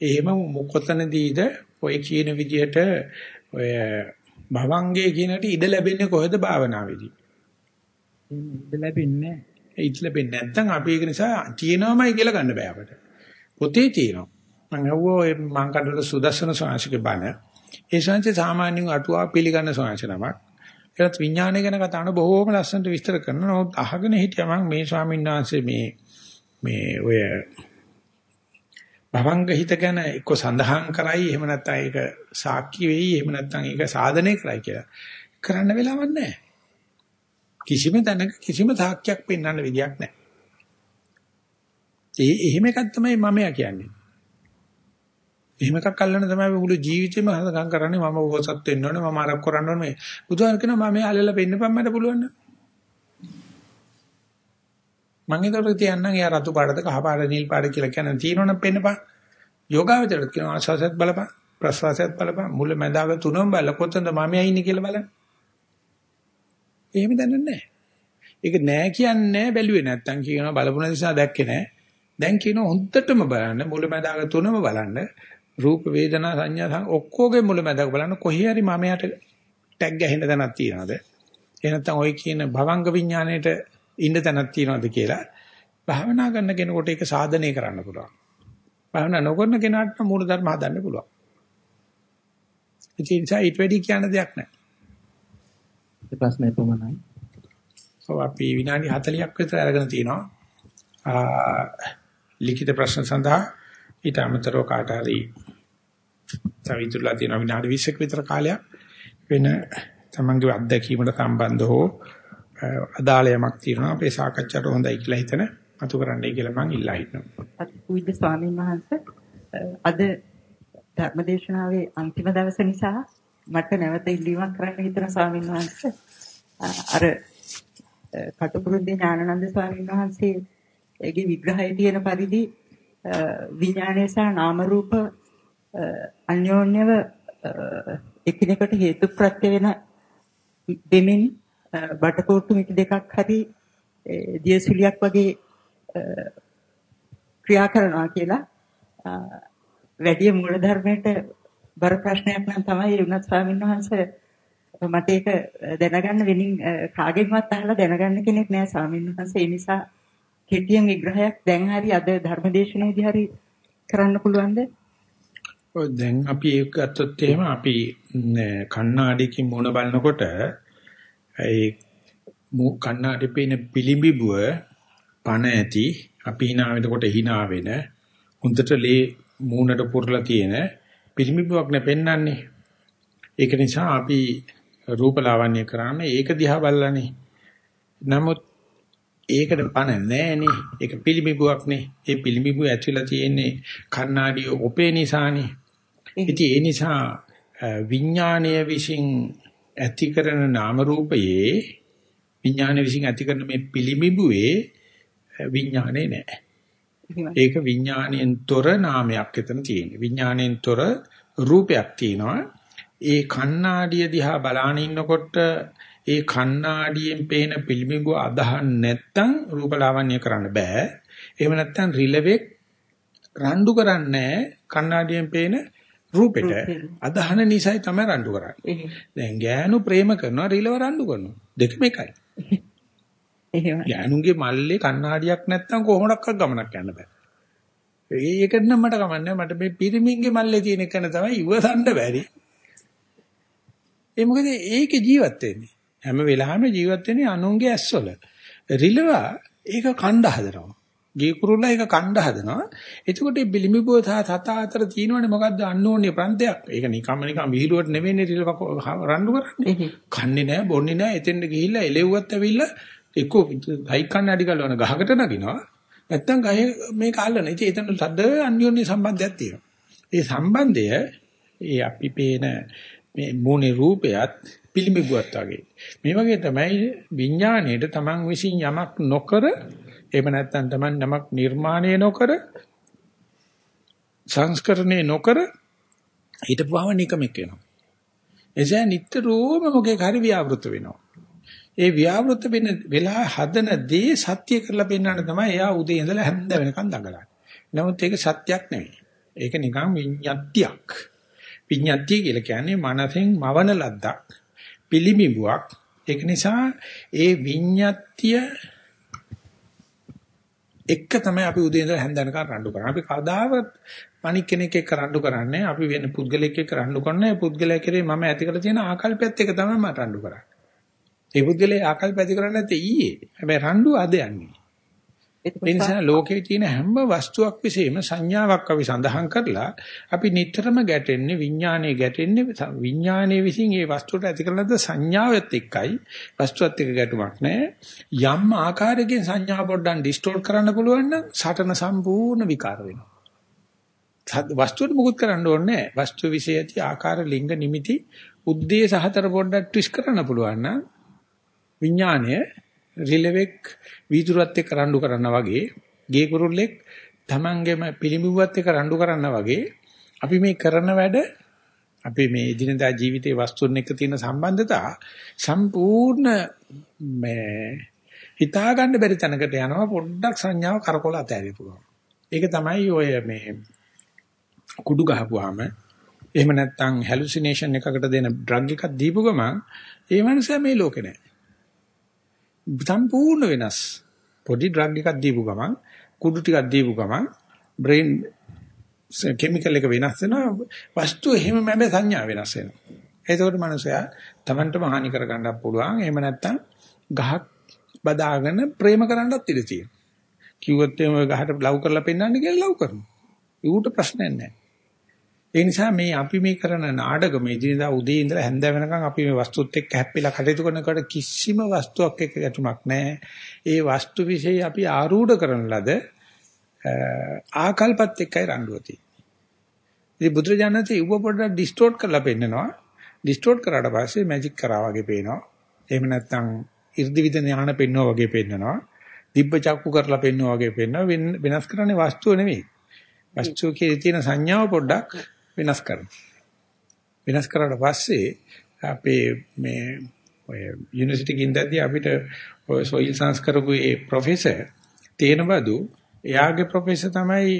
එහෙම කොතනදීද ඔය කියන විදිහට ඔය භවංගේ කියනට ඉඩ ලැබෙන්නේ කොහෙද භාවනාවේදී? ඉඩ ලැබෙන්නේ ඉඩ ලැබෙන්නේ නැත්නම් අපි ඒක නිසා තියෙනවමයි කියලා ගන්න බෑ අපිට. පොතේ තියෙනවා. මම අහුවෝ ඔය මං කඩවල සුදස්සන සාංශික බණ. ඒ ශාංශේ සාමාන්‍යයෙන් අටුවා පිළිගන්න සාංශ නමක්. ඒත් විඥානය ගැන කතා කරන බොහෝම ලස්සනට විස්තර කරනවා. නමුත් අහගෙන හිටියා මම මේ ස්වාමීන් වහන්සේ මේ මේ ඔය භවංග හිත ගැන එක්ක සඳහන් කරයි එහෙම නැත්නම් ඒක සාක්ෂි වෙයි එහෙම නැත්නම් ඒක සාධනය කරයි කියලා කරන්න වෙලාවක් නැහැ. කිසිම තැනක කිසිම සාක්ෂියක් පෙන්වන්න විදියක් නැහැ. ඒ එහෙම එකක් තමයි මමයා කියන්නේ. එහෙම එකක් අල්ලන තමයි මුළු ජීවිතේම හදගම් කරන්නේ. මම උපසත් වෙන්න ඕනේ මම අරක් කරන්න ඕනේ. බුදුහාම කියනවා මම මේ අල්ලලා පෙන්නපම් මට පුළුවන් නේද මම ඒකට තියන්නම් එයා රතු පාටද කහ පාට නිල් පාට කියලා කියන තියෙනවනම් පෙන්නපන්. යෝගාවචරත් කියනවා ආශාසයත් බලපන් ප්‍රසවාසයත් බලපන් මුල මැදාග තුනම බල කොතනද මම ඉන්නේ කියලා බලන්න. එහෙම දන්නේ නැහැ. ඒක නෑ කියන්නේ බැලුවේ නැත්තම් කියනවා බලපු නිසා දැක්කේ නෑ. දැන් කියනවා හොඳටම බලන්න මුල මැදාග තුනම බලන්න. රූප වේදනා සංඥා ඔක්කොගේ මුල මැදාග බලන්න කොහේ හරි මම යට ටැග් ගහින්න තැනක් තියනවාද? එහෙ නැත්නම් ওই කියන භවංග විඥාණයට ඉන්න තැනක් තියනවාද කියලා භාවනා කරන කෙනෙකුට ඒක සාධනය කරන්න පුළුවන්. භාවනා නොකරන කෙනාට මූල ධර්ම හදන්න පුළුවන්. ඒ නිසා ඊට වැඩි කියන දෙයක් නැහැ. ඒ ප්‍රශ්නේ කොහොමයි? ඔව් අපි විනාඩි 40ක් විතර අරගෙන තිනවා. ලිඛිත ප්‍රශ්න සඳහා ඊට අමතරව කාට හරි තවිතුලා තියෙන විනාඩි 20ක විතර කාලයක් වෙන තමන්ගේ අත්දැකීමට සම්බන්ධ හෝ අදාළ යමක් තියෙනවා අපේ සාකච්ඡාට හොඳයි කියලා හිතන අතු කරන්නයි කියලා මම ඉල්ලා හිටනවා. විද්ද ස්වාමීන් වහන්සේ අද ධර්මදේශනාවේ අන්තිම දවස නිසා මට නැවත ඉල්ලීමක් කරන්න හිතන ස්වාමීන් වහන්සේ අර කටුපුරුද්දේ ඥානানন্দ ස්වාමීන් වහන්සේ ඒගේ විග්‍රහයේ තියෙන පරිදි විඥානය සහ නාම රූප අන්‍යෝන්‍යව එකිනෙකට හේතු ප්‍රත්‍ය වෙන දෙමින් බටකොට්ටු මිටි දෙකක් හරි දියසුලියක් වගේ ක්‍රියා කරනවා කියලා වැඩි මූල ධර්මයට බර ප්‍රශ්නයක් නම් තමයි වුණත් ස්වාමීන් වහන්සේ මට ඒක දැනගන්න වෙනින් කාගෙන්වත් අහලා දැනගන්න කෙනෙක් නෑ ස්වාමීන් වහන්සේ. ඒ නිසා කෙටියෙන් විග්‍රහයක් දැන් හරි අද ධර්මදේශනයේදී හරි කරන්න පුළුවන්ද? ඔය දැන් අපි ඒක ගත්තොත් එහෙම අපි කණ්ණාඩියකින් මුණ බලනකොට ඒ මු කණ්ණාඩියේ පේන පිළිඹිබුව පණ ඇති අපි hina වෙනකොට hina වෙන හුඳට ලේ මූණට පුරලා තියෙන පිළිඹිබුවක් නේ පෙන්වන්නේ ඒක නිසා අපි රූපලාවන්‍ය කරන්නේ ඒක දිහා බලලානේ නමුත් ඒකට පණ නැහැනේ. ඒක පිළිඹුවක් නේ. ඒ පිළිඹුව ඇතුළේ තියෙන්නේ කණ්ණාඩිය ඔපේ නිසානේ. ඉතින් ඒ නිසා විඥාණය විසින් ඇති කරන නාම රූපයේ විඥාණය විසින් ඇති කරන මේ පිළිඹුවේ විඥානේ නැහැ. ඒක විඥාණයෙන් තොර නාමයක් එතන තියෙන්නේ. විඥාණයෙන් තොර රූපයක් තියෙනවා. ඒ කණ්ණාඩිය දිහා බලාන ඉන්නකොට ඒ කණ්ණාඩියෙන් පේන පිළිඹුව අදහන් නැත්තම් රූපලාවන්‍ය කරන්න බෑ. එහෙම නැත්තම් රිලෙවෙක් රණ්ඩු කරන්නේ කණ්ණාඩියෙන් පේන රූපෙට අදහන නිසායි තමයි රණ්ඩු කරන්නේ. දැන් ගෑනු ප්‍රේම කරනවා රිලව රණ්ඩු කරනවා. දෙකම එකයි. එහෙමයි. ගෑනුගේ මල්ලේ කණ්ණාඩියක් නැත්තම් කොහොමඩක්වත් ගමනක් යන්න බෑ. ඒකට නම් මට කමන්නේ මට මේ පිරිමින්ගේ මල්ලේ තියෙන එක තමයි ඉවසන්න බැරි. ඒ මොකද ඒකේ ජීවත් වෙන්නේ. හැම වෙලාවෙම ජීවත් වෙන්නේ අනුන්ගේ ඇස්වල. රිලවා ඒක කණ්ඩ හදනවා. ගේ කුරුල්ලා ඒක කණ්ඩ හදනවා. එතකොට මේ බිලිමිබෝ සහ තත අතර තියෙනවනේ මොකද්ද අන්නෝන්නේ ප්‍රන්තයක්. ඒක නිකම්ම නිකම් විහිළුවට නෙවෙයිනේ රිලව රණ්ඩු කරන්නේ. කන්නේ නැහැ, බොන්නේ නැහැ. එතෙන්ට ගිහිල්ලා එලෙව්වත් ඇවිල්ලා එක්ක හයි කන්න අඩි ගලවන ගහකට නගිනවා. නැත්තම් ගහේ මේක අල්ලන. ඉතින් එතන සද්ද අන්‍යෝන්‍ය සම්බන්ධයක් තියෙනවා. ඒ සම්බන්ධය ඒ අපි පේන මේ මොනේ රූපයත් පිළිඹුවත් වගේ. මේ වගේ තමයි විඥාණයට Taman විසින් යමක් නොකර එහෙම නැත්නම් Taman යමක් නිර්මාණය නොකර සංස්කරණය නොකර හිටපුවම නිකමෙක් වෙනවා. එසේ නිට්ටරෝම මොකේ හරි ව්‍යාවෘත වෙනවා. ඒ ව්‍යාවෘත වෙන වෙලා හදන දේ සත්‍ය කරලා පෙන්වන්න තමයි එයා උදේ ඉඳලා හැන්ද වෙනකන් දඟලන්නේ. නමුත් ඒක සත්‍යක් නෙවෙයි. ඒක නිකන් විඤ්ඤාතියක්. විඤ්ඤාතිය කියලා කියන්නේ මනසෙන් මවන ලද්දක්. පිළිඹුවක්. ඒක නිසා ඒ විඤ්ඤාතිය එක තමයි අපි උදේ ඉඳලා හැන්දනකම් රණ්ඩු කරන්නේ. අපි කවදාවත් අනික් කෙනෙක් එක්ක රණ්ඩු කරන්නේ. අපි වෙන පුද්ගලෙක් එක්ක රණ්ඩු කරන්නේ. පුද්ගලයා කෙරේ මම ඇති කරලා තියෙන ආකල්පයත් එක තමයි මම රණ්ඩු කරන්නේ. ඒ පුද්ගලයා ආකල්ප ඇති කරන්නේ නැත්තේ ඊයේ. හැබැයි රණ්ඩු අද යන්නේ. ඒ නිසා ලෝකේ තියෙන හැම වස්තුවක් විශේෂම සංඥාවක් අපි සඳහන් කරලා අපි නිතරම ගැටෙන්නේ විඥානයේ ගැටෙන්නේ විඥානයේ විසින් ඒ වස්තුවට ඇති කරන ලද සංඥාවත් එක්කයි. වස්තුවත් එක්ක ගැටුමක් නැහැ යම් ආකාරයකින් සංඥා පොඩ්ඩක් ඩිස්ටෝර්ට් කරන්න පුළුවන් නම් සටන සම්පූර්ණ විකාර වෙනවා. වස්තුවට මුකුත් කරන්න ඕනේ නැහැ වස්තු විශේෂයි ආකාර ලිංග නිමිති උද්දේශ හතර පොඩ්ඩක් ට්විස්ට් කරන්න පුළුවන් නම් විඥානය රිලෙවෙක් වීදුරුවත් එක්ක රණ්ඩු කරනවා වගේ ගේ කුරුල්ලෙක් තමන්ගේම පිළිඹුවත් එක්ක රණ්ඩු කරනවා වගේ අපි මේ කරන වැඩ අපි මේ එදිනදා ජීවිතයේ වස්තුන් එක්ක තියෙන සම්බන්ධතා සම්පූර්ණ මේ හිතා ගන්න බැරි තැනකට යනවා පොඩ්ඩක් සංඥාව කරකොල අතෑරිය පුළුවන්. ඒක තමයි ඔය මේ කුඩු ගහපුවාම එහෙම නැත්නම් හැලුසිනේෂන් එකකට දෙන ඩ්‍රග් එකක් දීපු ගමන් ඒ මනුස්සයා මේ ලෝකේ නැහැ. සම්පූර්ණ වෙනස්. පොඩි ඩ්‍රග් එකක් දීපු ගමන් කුඩු ටිකක් දීපු ගමන් බ්‍රේන් කිමිකල් එක වෙනස් වෙනවා වස්තු එහෙම මැබ සංඥා වෙනස් වෙනවා. එතකොට මනුස්සයා Tamanටම හානි කර ගන්නත් පුළුවන්. එහෙම නැත්නම් ගහක් බදාගෙන ප්‍රේම කරන්නත් ඉඩ තියෙනවා. කිව්වොත් එimhe ගහට ලව් කරලා පෙන්නන්න කියලා ලව් කරනවා. ඌට ප්‍රශ්නයක් නැහැ. ඒ නිසා මේ අපි මේ කරන නාඩගම ඉදිරියදා උදේ ඉඳලා හැන්ද වෙනකන් අපි මේ වස්තුත් එක්ක හැප්පිලා කටයුතු කරනකොට කිසිම වස්තුවක් එක්ක ගැටුමක් නැහැ. ඒ වස්තු વિશે අපි ආරූඪ කරන ලද ආකල්පත් එක්කයි රණ්ඩුව තියෙන්නේ. ඉතින් බුදුරජාණන්සේ ඌව පොඩ්ඩක් ඩිස්ටෝට් කරලා පෙන්නනවා. ඩිස්ටෝට් කරාට පස්සේ මැජික් කරා වගේ පේනවා. එහෙම නැත්නම් 이르දිවිද ඥාන පෙන්නවා වගේ පෙන්නනවා. දිබ්බ චක්කු කරලා පෙන්නවා වගේ පෙන්නවා. වෙනස් කරන්නේ වස්තුව නෙවෙයි. වස්තුවේ තියෙන සංඥාව පොඩ්ඩක් වෙනස් කරනවා. වෙනස් කරාට පස්සේ අපේ මේ ඔය යුනිවර්සිටි එකකින් දැද්දී අපිට ඔය සොයිල් සයන්ස් කරපු ඒ ප්‍රොෆෙසර් තේනවදු එයාගේ ප්‍රොෆෙසර් තමයි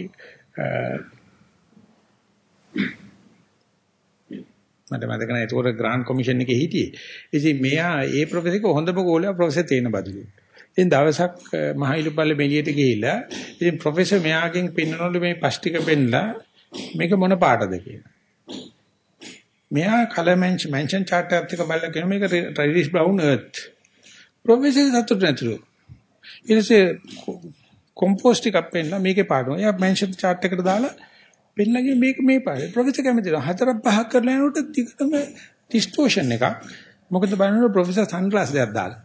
මට මතක නැහැ ඒතකොට ග්‍රාන්ඩ් කොමිෂන් එකේ හිටියේ. ඉතින් මෙයා ඒ ප්‍රොෆෙසර්ක හොඳම ගෝලයා ප්‍රොෆෙසර් තේනබදුලු. ඉතින් දවසක් මහයිලුපල්ලේ මෙලියට ගිහිල්ලා ඉතින් ප්‍රොෆෙසර් මෙයාගෙන් පෙන්නනවලු මේ පස් ටික පෙන්නලා මේක මොන පාටද කියලා. මෙයා කලර් මෙන්ෂන් chart එකත් එක්ක බලලා කියන මේක reddish brown earth. ප්‍රොෆෙසර් සතුට නැතුළු. ඊටසේ කොම්පෝස්ට් එකක් පෙන්නලා මේකේ පාඩම. එයා මෙන්ෂන් chart එකට දාලා පෙන්නලාගේ මේක මේ පාඩේ. ප්‍රොෆෙසර් කැමතිද? හතරක් පහක් කරලා යනකොට ටිකටම ඩිස්ටෝෂන් එකක්. මොකද බලනකොට ප්‍රොෆෙසර් සන්ග්ලාස් දෙකක් දාලා.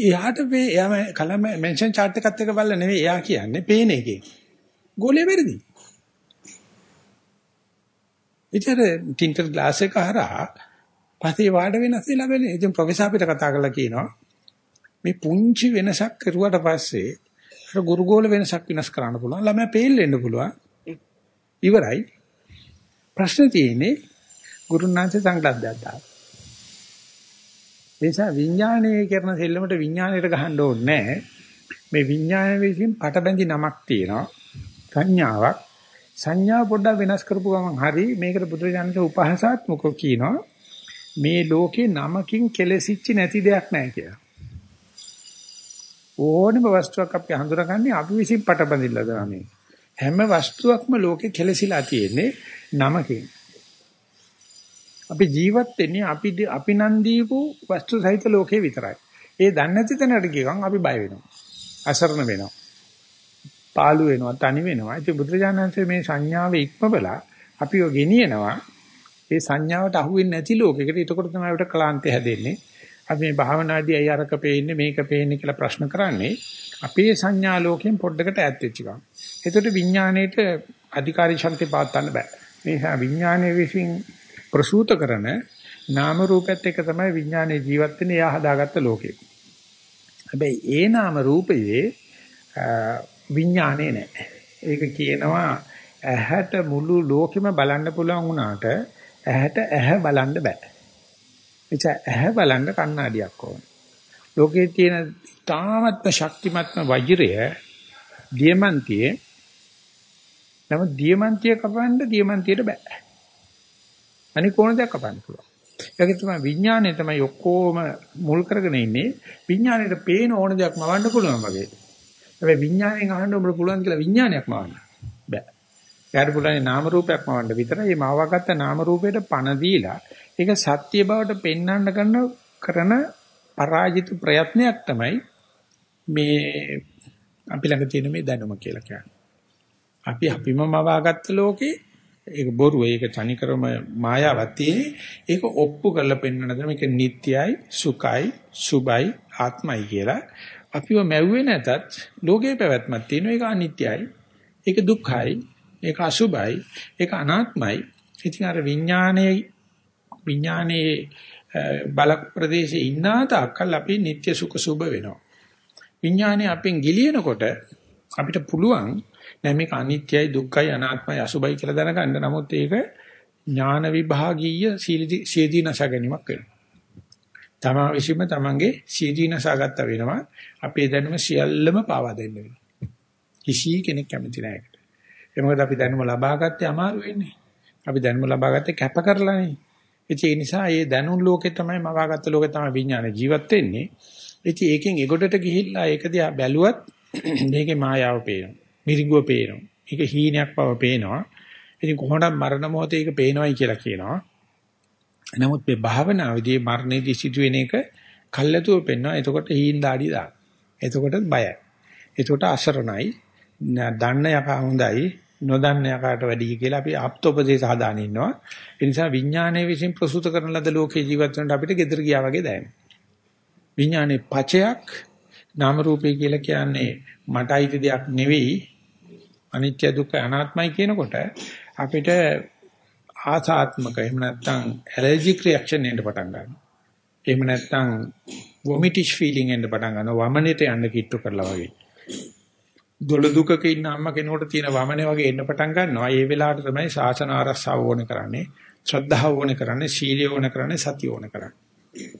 එයාට මේ එයා කලම මෙන්ෂන් chart එකත් එක්ක බලලා නෙවෙයි එයා කියන්නේ පේන එකේ. ගෝලයේ වැරදි. ඉතින් ටින්ටර් ග්ලාස් එක හරහා පස්සේ වාඩ වෙනස් වෙලා බලන්නේ. ඉතින් ප්‍රොෆෙසර් අපිට කතා කරලා කියනවා මේ පුංචි වෙනසක් කරුවාට පස්සේ අර ගුරුගෝල වෙනසක් විනාශ කරන්න පුළුවන්. ළමයා පේල් වෙන්න පුළුවන්. ඉවරයි. ප්‍රශ්නේ තියෙන්නේ ගුරුනාංශ සංග්‍රහයක් දාලා. නිසා විඥානයේ කරන සෙල්ලමට විඥාණයට ගහන්න ඕනේ නැහැ. මේ විඥාන විසින් පටබැඳි නමක් තියෙනවා. සංඥාවක්. සංඥා පොඩ්ඩක් වෙනස් කරපු ගමන් හරි මේකට බුදුරජාණන් උපහාසාත්මකව කියනවා මේ ලෝකේ නමකින් කෙලෙසිච්ච නැති දෙයක් නැහැ කියලා. ඕනම වස්තුවක් අපි හඳුනගන්නේ අපි විසින් පටබඳින්නද මේ. හැම වස්තුවක්ම ලෝකේ කෙලසිලා තියෙන්නේ නමකින්. අපි ජීවත් වෙන්නේ අපි අපි නම් දීපු වස්තු සහිත ලෝකේ විතරයි. ඒ දන්නේ නැති තැනට ගියන් අපි බය වෙනවා. අසරණ වෙනවා. පාළු වෙනවා, තනි වෙනවා. ඉතින් බුදුරජාණන්සේ මේ සංඥාව ඉක්මවලා අපිව ගෙනියනවා. ඒ සංඥාවට අහු වෙන්නේ නැති ලෝකයකට. ඒකකොට තමයි අපිට ක්ලාන්තය හැදෙන්නේ. අපි මේ භාවනාදී අය අරක පේන්නේ මේක පේන්නේ කියලා ප්‍රශ්න කරන්නේ. අපේ සංඥා ලෝකයෙන් පොඩ්ඩකට ඈත් වෙච්ච ගමන්. ඒකට විඥාණයට අධිකාරී ශක්තිය පාත්තන්න බෑ. මේ විඥානයේ විසින් ප්‍රසූත කරන නාම රූපයත් එක්ක තමයි විඥානයේ ජීවත් වෙන්නේ එයා හදාගත්ත ලෝකේ. හැබැයි ඒ නාම රූපයේ විඥානේ නැහැ. ඒක කියනවා ඇහැට මුළු ලෝකෙම බලන්න පුළුවන් වුණාට ඇහැට ඇහැ බලන්න බෑ. එචා ඇහැ බලන්න කණ්ණාඩියක් ඕන. ලෝකයේ තියෙන තාමත්ම ශක්තිමත්ම වජිරය දියමන්තියේ නම දියමන්තිය කපන්න දියමන්තියට බෑ. අනික ඕන දෙයක් කපන්න පුළුවන්. ඒකේ තමයි විඥානය තමයි ඔක්කොම මුල් කරගෙන ඉන්නේ. විඥාණයට පේන ඕන දෙයක් මවන්න පුළුවන් වගේ. හැබැයි විඥාණයෙන් අහන්න උඹට පුළුවන් කියලා විඥානයක් මවන්න බෑ. එයාට පුළුවන් නාම රූපයක් මවන්න විතරයි. මේ මවගත්ත නාම රූපයට පණ දීලා ඒක සත්‍ය බවට පෙන්වන්න කරන කරන පරාජිත ප්‍රයත්නයක් තමයි මේ අපි ළඟ තියෙන මේ දැනුම කියලා කියන්නේ. අපි අපිම මවාගත්ත ලෝකේ ඒක බොරුව ඒක තනිකරම මායාවක් තියෙන්නේ. ඒක ඔප්පු කරලා පෙන්වන දේ. මේක නිට්ටයයි සුඛයි සුබයි ආත්මයි කියලා. අපිව මැව්වේ නැතත් ලෝකේ පැවැත්මක් තියෙනවා. ඒක අනිත්‍යයි. ඒක දුක්ඛයි. ඒක අසුබයි ඒක අනාත්මයි. ඉතින් අර විඥානයේ විඥානයේ බලක් ප්‍රදේශයේ ඉන්නා තාක්කල් අපි නිට්ටය සුඛ සුබ වෙනවා. විඥානය අපෙන් ගිලිනකොට අපිට පුළුවන් නෑ මේක අනිත්‍යයි දුක්ඛයි අනාත්මයි අසුබයි කියලා දැනගන්න. නමුත් ඒක ඥාන විභාගීය සීදී නස ගැනීමක් වෙනවා. තමා විසින්ම තමන්ගේ සීදී නසගත්ත වෙනවා. අපේ දැනුම සියල්ලම පාවා දෙන්න වෙනවා. කිසි කෙනෙක් කැමති නෑ ඒකට. ඒ මොකද අපි දැනුම ලබා ගත්තේ අමාරු වෙන්නේ. අපි දැනුම ලබා ගත්තේ කැප කරලානේ. ඒ නිසා මේ දැනුම් ලෝකේ තමයි මවාගත්ත ලෝකේ තමයි විඥාන ජීවත් වෙන්නේ. ඉතින් ඒකෙන් එගොඩට ගිහිල්ලා ඒක දිහා බැලුවත් මේකේ මායාව පේනවා. මිරිඟුව පේනවා. ඒක හීනයක් බව පේනවා. ඉතින් කොහොමද මරණ මොහොතේ ඒක පේනවයි කියලා කියනවා. නමුත් මේ භාවනාවේදී මරණයේදී සිදුවෙන එක කල්ැතුව පෙන්වනවා. එතකොට හීන දාඩි දාන. එතකොට බයයි. එතකොට අසරණයි. දන්න යකා හොඳයි. නොදන්න යකාට වැඩි කියලා අපි ආප්තෝපදේශ හදාන ඉන්නවා. ඒ නිසා විඥානයේ විසින් ප්‍රසූත කරන ලද ලෝකේ ජීවත් වෙනට අපිට gedara ගියා වගේ දැනෙනවා. විඥානේ පචයක් නාම රූපේ කියලා කියන්නේ මට අයිති දෙයක් නෙවෙයි අනිත්‍ය දුක්ඛ අනාත්මයි කියනකොට අපිට ආසාත්මක එහෙම නැත්නම් ඇලර්ජික් රියැක්ෂන් එන්න පටන් ගන්නවා. එහෙම නැත්නම් වොමිටිෂ් ෆීලිං එන්න පටන් ගන්නවා. වමනෙට යන්න කිට්ටු කරලා වගේ. දොළ දුකක ඉන්න අම්මා කෙනෙකුට තියෙන වමනේ වගේ එන්න පටන් ගන්නවා. ඒ වෙලාවට තමයි ශාසන ආරක්ෂාව ඕනේ කරන්නේ. ශ්‍රද්ධාව ඕනේ කරන්නේ. සීලිය ඕනේ කරන්නේ. සතිය ඕනේ කරන්නේ.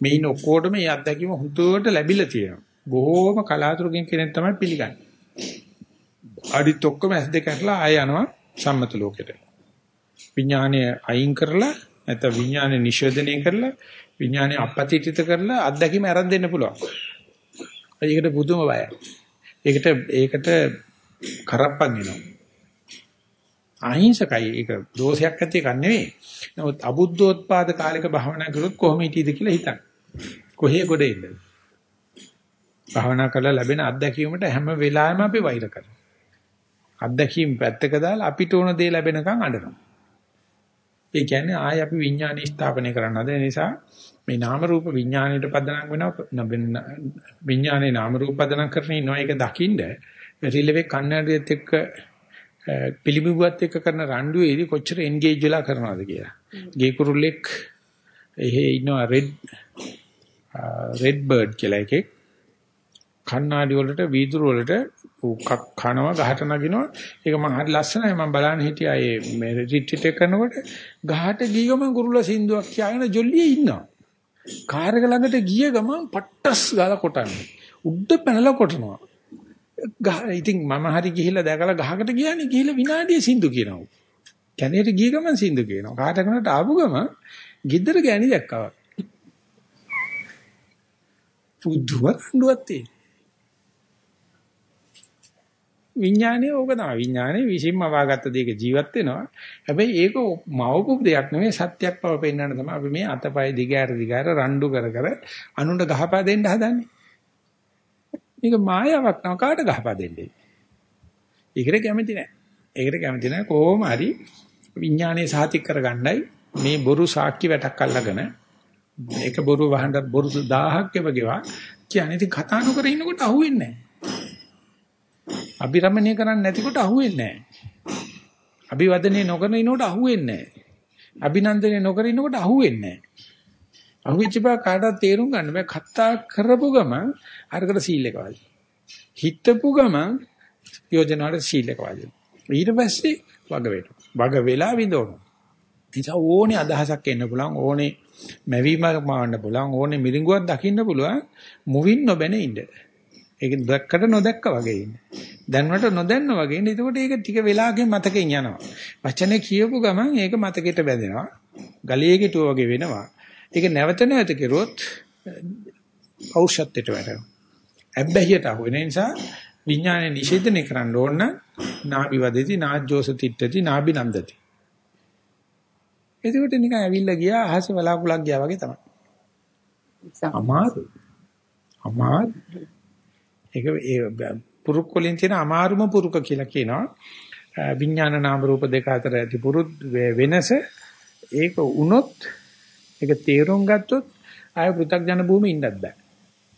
මේ ඉන්න ඔක්කොටම මේ අත්දැකීම හුදුවට ලැබිලා තියෙනවා. බොහෝම කලාතුරකින් කෙනෙක් තමයි පිළිගන්නේ. අඩිත් ඔක්කොම ඇස් දෙක අරලා ආය යනවා සම්මත ලෝකෙට. විඥානය අයින් කරලා නැත්නම් විඥානය නිෂේධනය කරලා විඥානය අපපතිතිත කරලා අත්දැකීම අරන් දෙන්න පුළුවන්. ඒකට බුදුම බයයි. ඒකට ඒකට කරප්පන් එනවා. අහිංසකයි ඒක දෝෂයක් ඇති එකක් නෙවෙයි. නමුත් අබුද්ධෝත්පාද කාලික භාවනා කරොත් කොහොම හිටියද කියලා හිතන්න. කොහේ ගොඩ ඉන්නද? භාවනා කරලා ලැබෙන අත්දැකීමට හැම වෙලාවෙම අපි වෛර කරනවා. අත්දැකීම් පැත්තක දාලා අපිට ඕන දේ ලැබෙනකන් අඬනවා. ඒ කියන්නේ ආය අපි විඥානය ස්ථාපනය කරන්න හදන නිසා මේ නාම රූප විඥාණයට පදනම් වෙනවා විඥානේ නාම රූප පදනම් කරගෙන ඉනවා ඒක දකින්න රිලෙවේ කන්නඩියත් එක්ක පිළිඹුවත් එක්ක කරන රණ්ඩුවේදී කොච්චර එන්ගේජ් වෙලා කරනවද කියලා. ගේ කුරුල්ලෙක් එහෙ ඉන්නවා රෙඩ් රෙඩ් බර්ඩ් කියලා එකෙක් කන්නාඩි වලට වීදුරු වලට උක්ක් කනවා ගහට නගිනවා. ඒක මම හරි ලස්සනයි. මම බලන්න හිටියා මේ රිට්‍රීට් එක කරනකොට. ගහට ගිය ගමන් කුරුල්ලා සින්දුවක් කියගෙන ජොල්ලියේ ඉන්නවා. කාර් එක ළඟට ගිය ගමන් පට්ටස් ගාලා කොටන්නේ. උඩ පැනලා කොටනවා. ඉතින් මම හරි ගිහිල්ලා දැකලා ගහකට ගියානේ. ගිහිල්ලා විනාඩියේ සින්දු කියනවා. කැලේට ගිය ගමන් සින්දු කියනවා. කාටකනට ආපු ගමන් ගිද්දර ගෑණි දැක්කා. පුදුම රණ්ඩුවක් තියෙනවා. විඥානයේ ඕක තමයි. විඥානයේ විසින්ම වාගත්ත දෙයක ජීවත් වෙනවා. හැබැයි ඒක මවපු දෙයක් නෙමෙයි සත්‍යක් බව පෙන්වන්න තමයි අපි මේ අතපය දිගෑර දිගෑර රණ්ඩු කර කර අනුන්ට ගහපා දෙන්න හදන්නේ. මේක මායාවක් නම කාට ගහපා දෙන්නේ? ඒකට කැමති නැහැ. ඒකට කැමති නැහැ කොහොම හරි විඥානයේ සාතික් කරගන්නයි මේ බොරු සාක්ෂි වැටක් අල්ලගෙන මේක බොරු වහන්න බොරු 1000ක් එවගෙවා කියන්නේ ඉතින් කතා නොකර ඉන්නකොට අහුවෙන්නේ නැහැ. අභිරමණය කරන්නේ නැතිකොට අහුවෙන්නේ නැහැ. අභිවදනය නොකරන ඉනකොට අහුවෙන්නේ නැහැ. අභිනන්දනය නොකර ඉනකොට අහුවෙන්නේ නැහැ. අහුවෙච්ච බව කාටවත් තේරුම් ගන්න බෑ. කතා කරපු ගමන් අරකට සීල් එක වගේ. හිතපු ගමන් යෝජනාවට සීල් එක වගේ. ඊට පස්සේ වග වෙනවා. වග වෙලා විඳවනවා. නිසා ඕනේ අදහසක් එන්න පුළුවන් ඕනේ මැවීමක් මාවන්න පුළුවන් ඕනේ මිරිඟුවක් දකින්න පුළුවන් මුවින් නොබැන ඉන්න. ඒක දැක්කට නොදැක්ක වගේ ඉන්න. දැන්වට නොදැන්න වගේ ඉන්න. එතකොට ඒක ටික වෙලාවකින් මතකෙන් යනවා. වචනේ කියපු ගමන් ඒක මතකෙට බැඳෙනවා. ගලියේ කෙටුව වගේ වෙනවා. ඒක නැවත නැවත කෙරුවොත් ඖෂධයට වැටෙනවා. ඇබ්බැහියට අහු වෙන නිසා විඥානය නිෂේධනය කරන්න ඕන නාභි වදති නාජ්ජෝස තිට්ඨති නාභි නන්දති. එතකොට නිකන් ඇවිල්ලා ගියා අහස වලාකුලක් ගියා වගේ තමයි. අමාරු. අමාරු. ඒක ඒ පුරුක් වලින් තියෙන අමාරුම පුරුක කියලා කියනවා. විඥාන නාම රූප දෙක අතර ඇති පුරුත් වෙනස ඒක වුණොත් ඒක තේරුම් ගත්තොත් ආය පෘථග්ජන භූමියේ ඉන්නත් බෑ.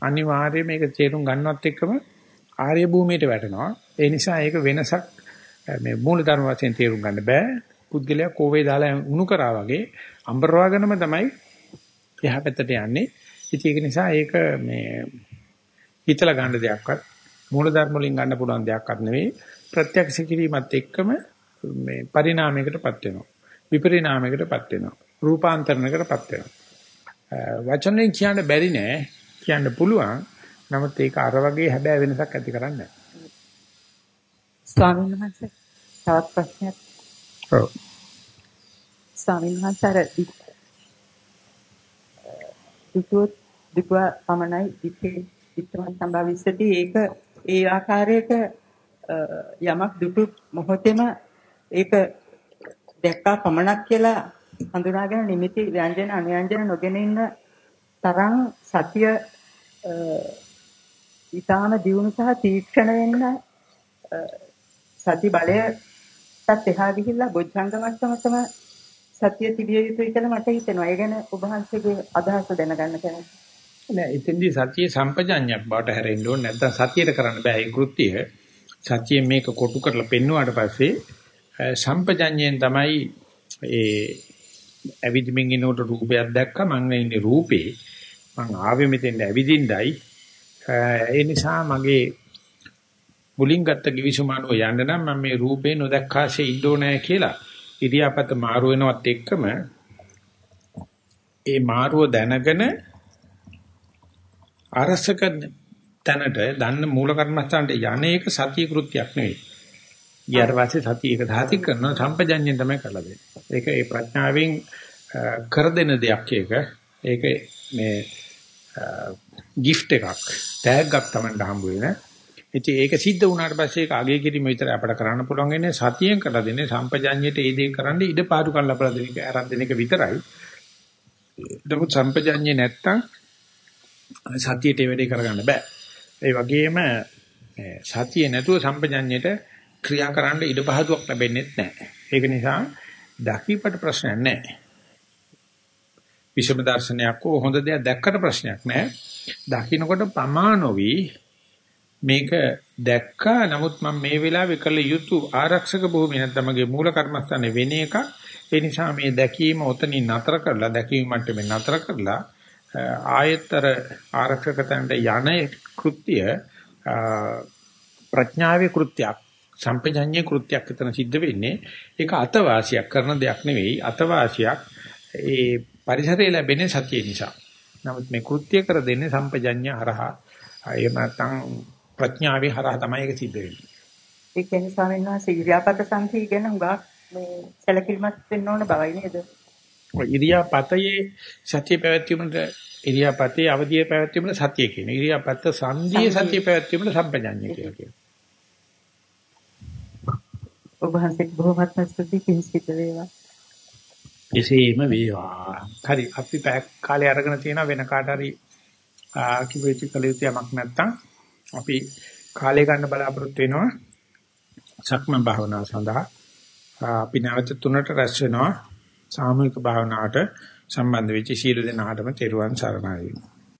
අනිවාර්යයෙන් මේක තේරුම් ගන්නවත් එක්කම ආර්ය භූමියට වැටෙනවා. ඒ නිසා ඒක වෙනසක් මේ මූල ධර්ම වශයෙන් තේරුම් ගන්න බෑ. පුද්ගලයා කෝවේ දාලා උණු කරා වගේ අඹරවාගෙනම තමයි එහා පැත්තට යන්නේ. ඉතින් ඒක නිසා ඒක මේ හිතලා ගන්න දෙයක්වත් මූල ධර්ම වලින් ගන්න පුළුවන් දෙයක්වත් නෙවෙයි. ප්‍රත්‍යක්ෂ කිරීමත් එක්කම මේ පරිණාමයකටපත් වෙනවා. විපරිණාමයකටපත් වෙනවා. රූපාන්තරණයකටපත් වෙනවා. වචනෙන් කියන්න බැරි නෑ. කියන්න පුළුවන්. නමුත් ඒක අර වගේ හැබෑ වෙනසක් ඇති කරන්නේ ස්වාමීන් වහන්සේ තවත් ප්‍රශ්නයක්? ඔව්. ස්වාමීන් වහන්සේ අර දුතුත් දුක පමණයි ඉතින් ඉත්තම සම්භවිස්සති ඒක ඒ ආකාරයට යමක් දුටු මොහොතේම ඒක දැක්කා පමණක් කියලා හඳුනාගෙන නිමිති ව්‍යංජන අනුයන්ජන නොගෙන ඉන්න තරම් සතිය ඊටාම දියුණු සහ තීක්ෂණ වෙන්න සති බලයටත් එහා ගිහිල්ලා බොජ්ජංග මට්ටමටම සතිය තිබිය යුතුයි කියලා මට හිතෙනවා. ඒ ගැන ඔබ වහන්සේගේ අදහස දැනගන්න කැමතියි. නෑ එතෙන්දී සතිය සම්පජඤ්ඤයක් බවට හැරෙන්න ඕනේ නැත්නම් සතියට කරන්න බෑ ඒ කෘත්‍යය. සතියෙන් මේක කොටු කරලා පෙන්නුවාට පස්සේ සම්පජඤ්ඤයෙන් තමයි ඒ ඇවිදින්මින් ඉන්නකොට රූපයක් දැක්කා මම ඉන්නේ රූපේ. මං ආවේ මෙතෙන් ඇවිදින්නයි. ඒ නිසා මගේ මුලින් ගත්ත කිවිසුම අනුව යන්න නම් මම මේ රූපේ නොදැක්කාසේ ඉන්න ඕනේ කියලා ඉරියාපත මාරු වෙනවත් එක්කම ඒ මාරුව දැනගෙන අරසක තැනට දන්න මූල කර්මස්ථානට යන්නේක සතිය කෘත්‍යයක් නෙවෙයි. ඊට පස්සේ සතිය එක ධාති කරන සම්පජඤ්ඤයෙන් තමයි කරලා දෙන්නේ. ඒක ඒ ප්‍රඥාවෙන් කර දෙන දෙයක් ඒක. ඒක මේ gift එකක්, tag එකක් තමයි හම්බ වෙන. ඉතින් ඒක සිද්ධ වුණාට පස්සේ ඒක අගය කිරීම විතර අපිට කරන්න පුළුවන් වෙන්නේ සතියෙන් කරලා දෙන්නේ සම්පජඤ්ඤයට ඒ දේ කරන්න ඉඩ පාඩු කරලා අපලා දෙන එක ආරම්භ දෙන එක විතරයි. නමුත් සම්පජඤ්ඤේ නැත්තම් සතියට ඒ වැඩේ කරගන්න බෑ. ඒ වගේම සතියේ නැතුව සම්පජඤ්ඤයට ක්‍රියා කරන්න ඉඩ පහසුවක් ලැබෙන්නේ නැහැ. ඒක නිසා දකිපට ප්‍රශ්නයක් නැහැ. විෂම දර්ශනයක් හෝ හොඳ දෙයක් දැක්කට ප්‍රශ්නයක් නැහැ. දකින්නකොට ප්‍රමාණෝවි මේක දැක්කා නමුත් මම මේ වෙලාවේ කළ යුතු ආරක්ෂක භූමිය නැත්නම් මගේ මූල කර්මස්ථානේ වෙන එක ඒ නිසා මේ දැකීම ඔතනින් නතර කරලා දැකීම මට්ටමේ නතර කරලා ආයතර ආරක්ෂක තැනට යන කෘත්‍ය ප්‍රඥාවේ කෘත්‍යයක් සම්පජඤ්ඤේ කෘත්‍යයක් එතන සිද්ධ වෙන්නේ. ඒක අතවාසියක් කරන දෙයක් නෙවෙයි. අතවාසියක් ඒ පරිසරය ලැබෙන්නේ සතිය නිසා. නමුත් මේ කෘත්‍ය කර දෙන්නේ සම්පජඤ්ඤ හරහා. එහෙම නැත්නම් ප්‍රඥාවේ හරහා තමයි ඒක සිද්ධ වෙන්නේ. ඒ කියන්නේ ස්වාමීන් වහන්සේ ඉරියාපත සංකී ගැන හුඟක් මේ සැලකිලිමත් වෙන්න ඕන බවයි නේද? ඉරියාපතයේ සතිය පැවැත්වීමට ඉරියාපතේ අවදියේ පැවැත්වීමට සතිය කියන. ඉරියාපත සංධියේ සතිය පැවැත්වීමට සම්පජඤ්ඤය කියලා කියනවා. ඔබ වහන්සේ බොහොමත්ම ස්තුති පිහිට වේවා. එසේම වේවා. හරි අපි පැයක් කාලේ අරගෙන තියෙන වෙන කාට හරි කිවිති කලියුතියක් නැත්තම් අපි කාලය ගන්න බලාපොරොත්තු වෙනවා. සක්මන් භාවනාව සඳහා අපි නැවත තුනට රැස් වෙනවා. සාමූහික භාවනාවට සම්බන්ධ වෙච්ච සීල දෙනාටම තෙරුවන් සරණයි.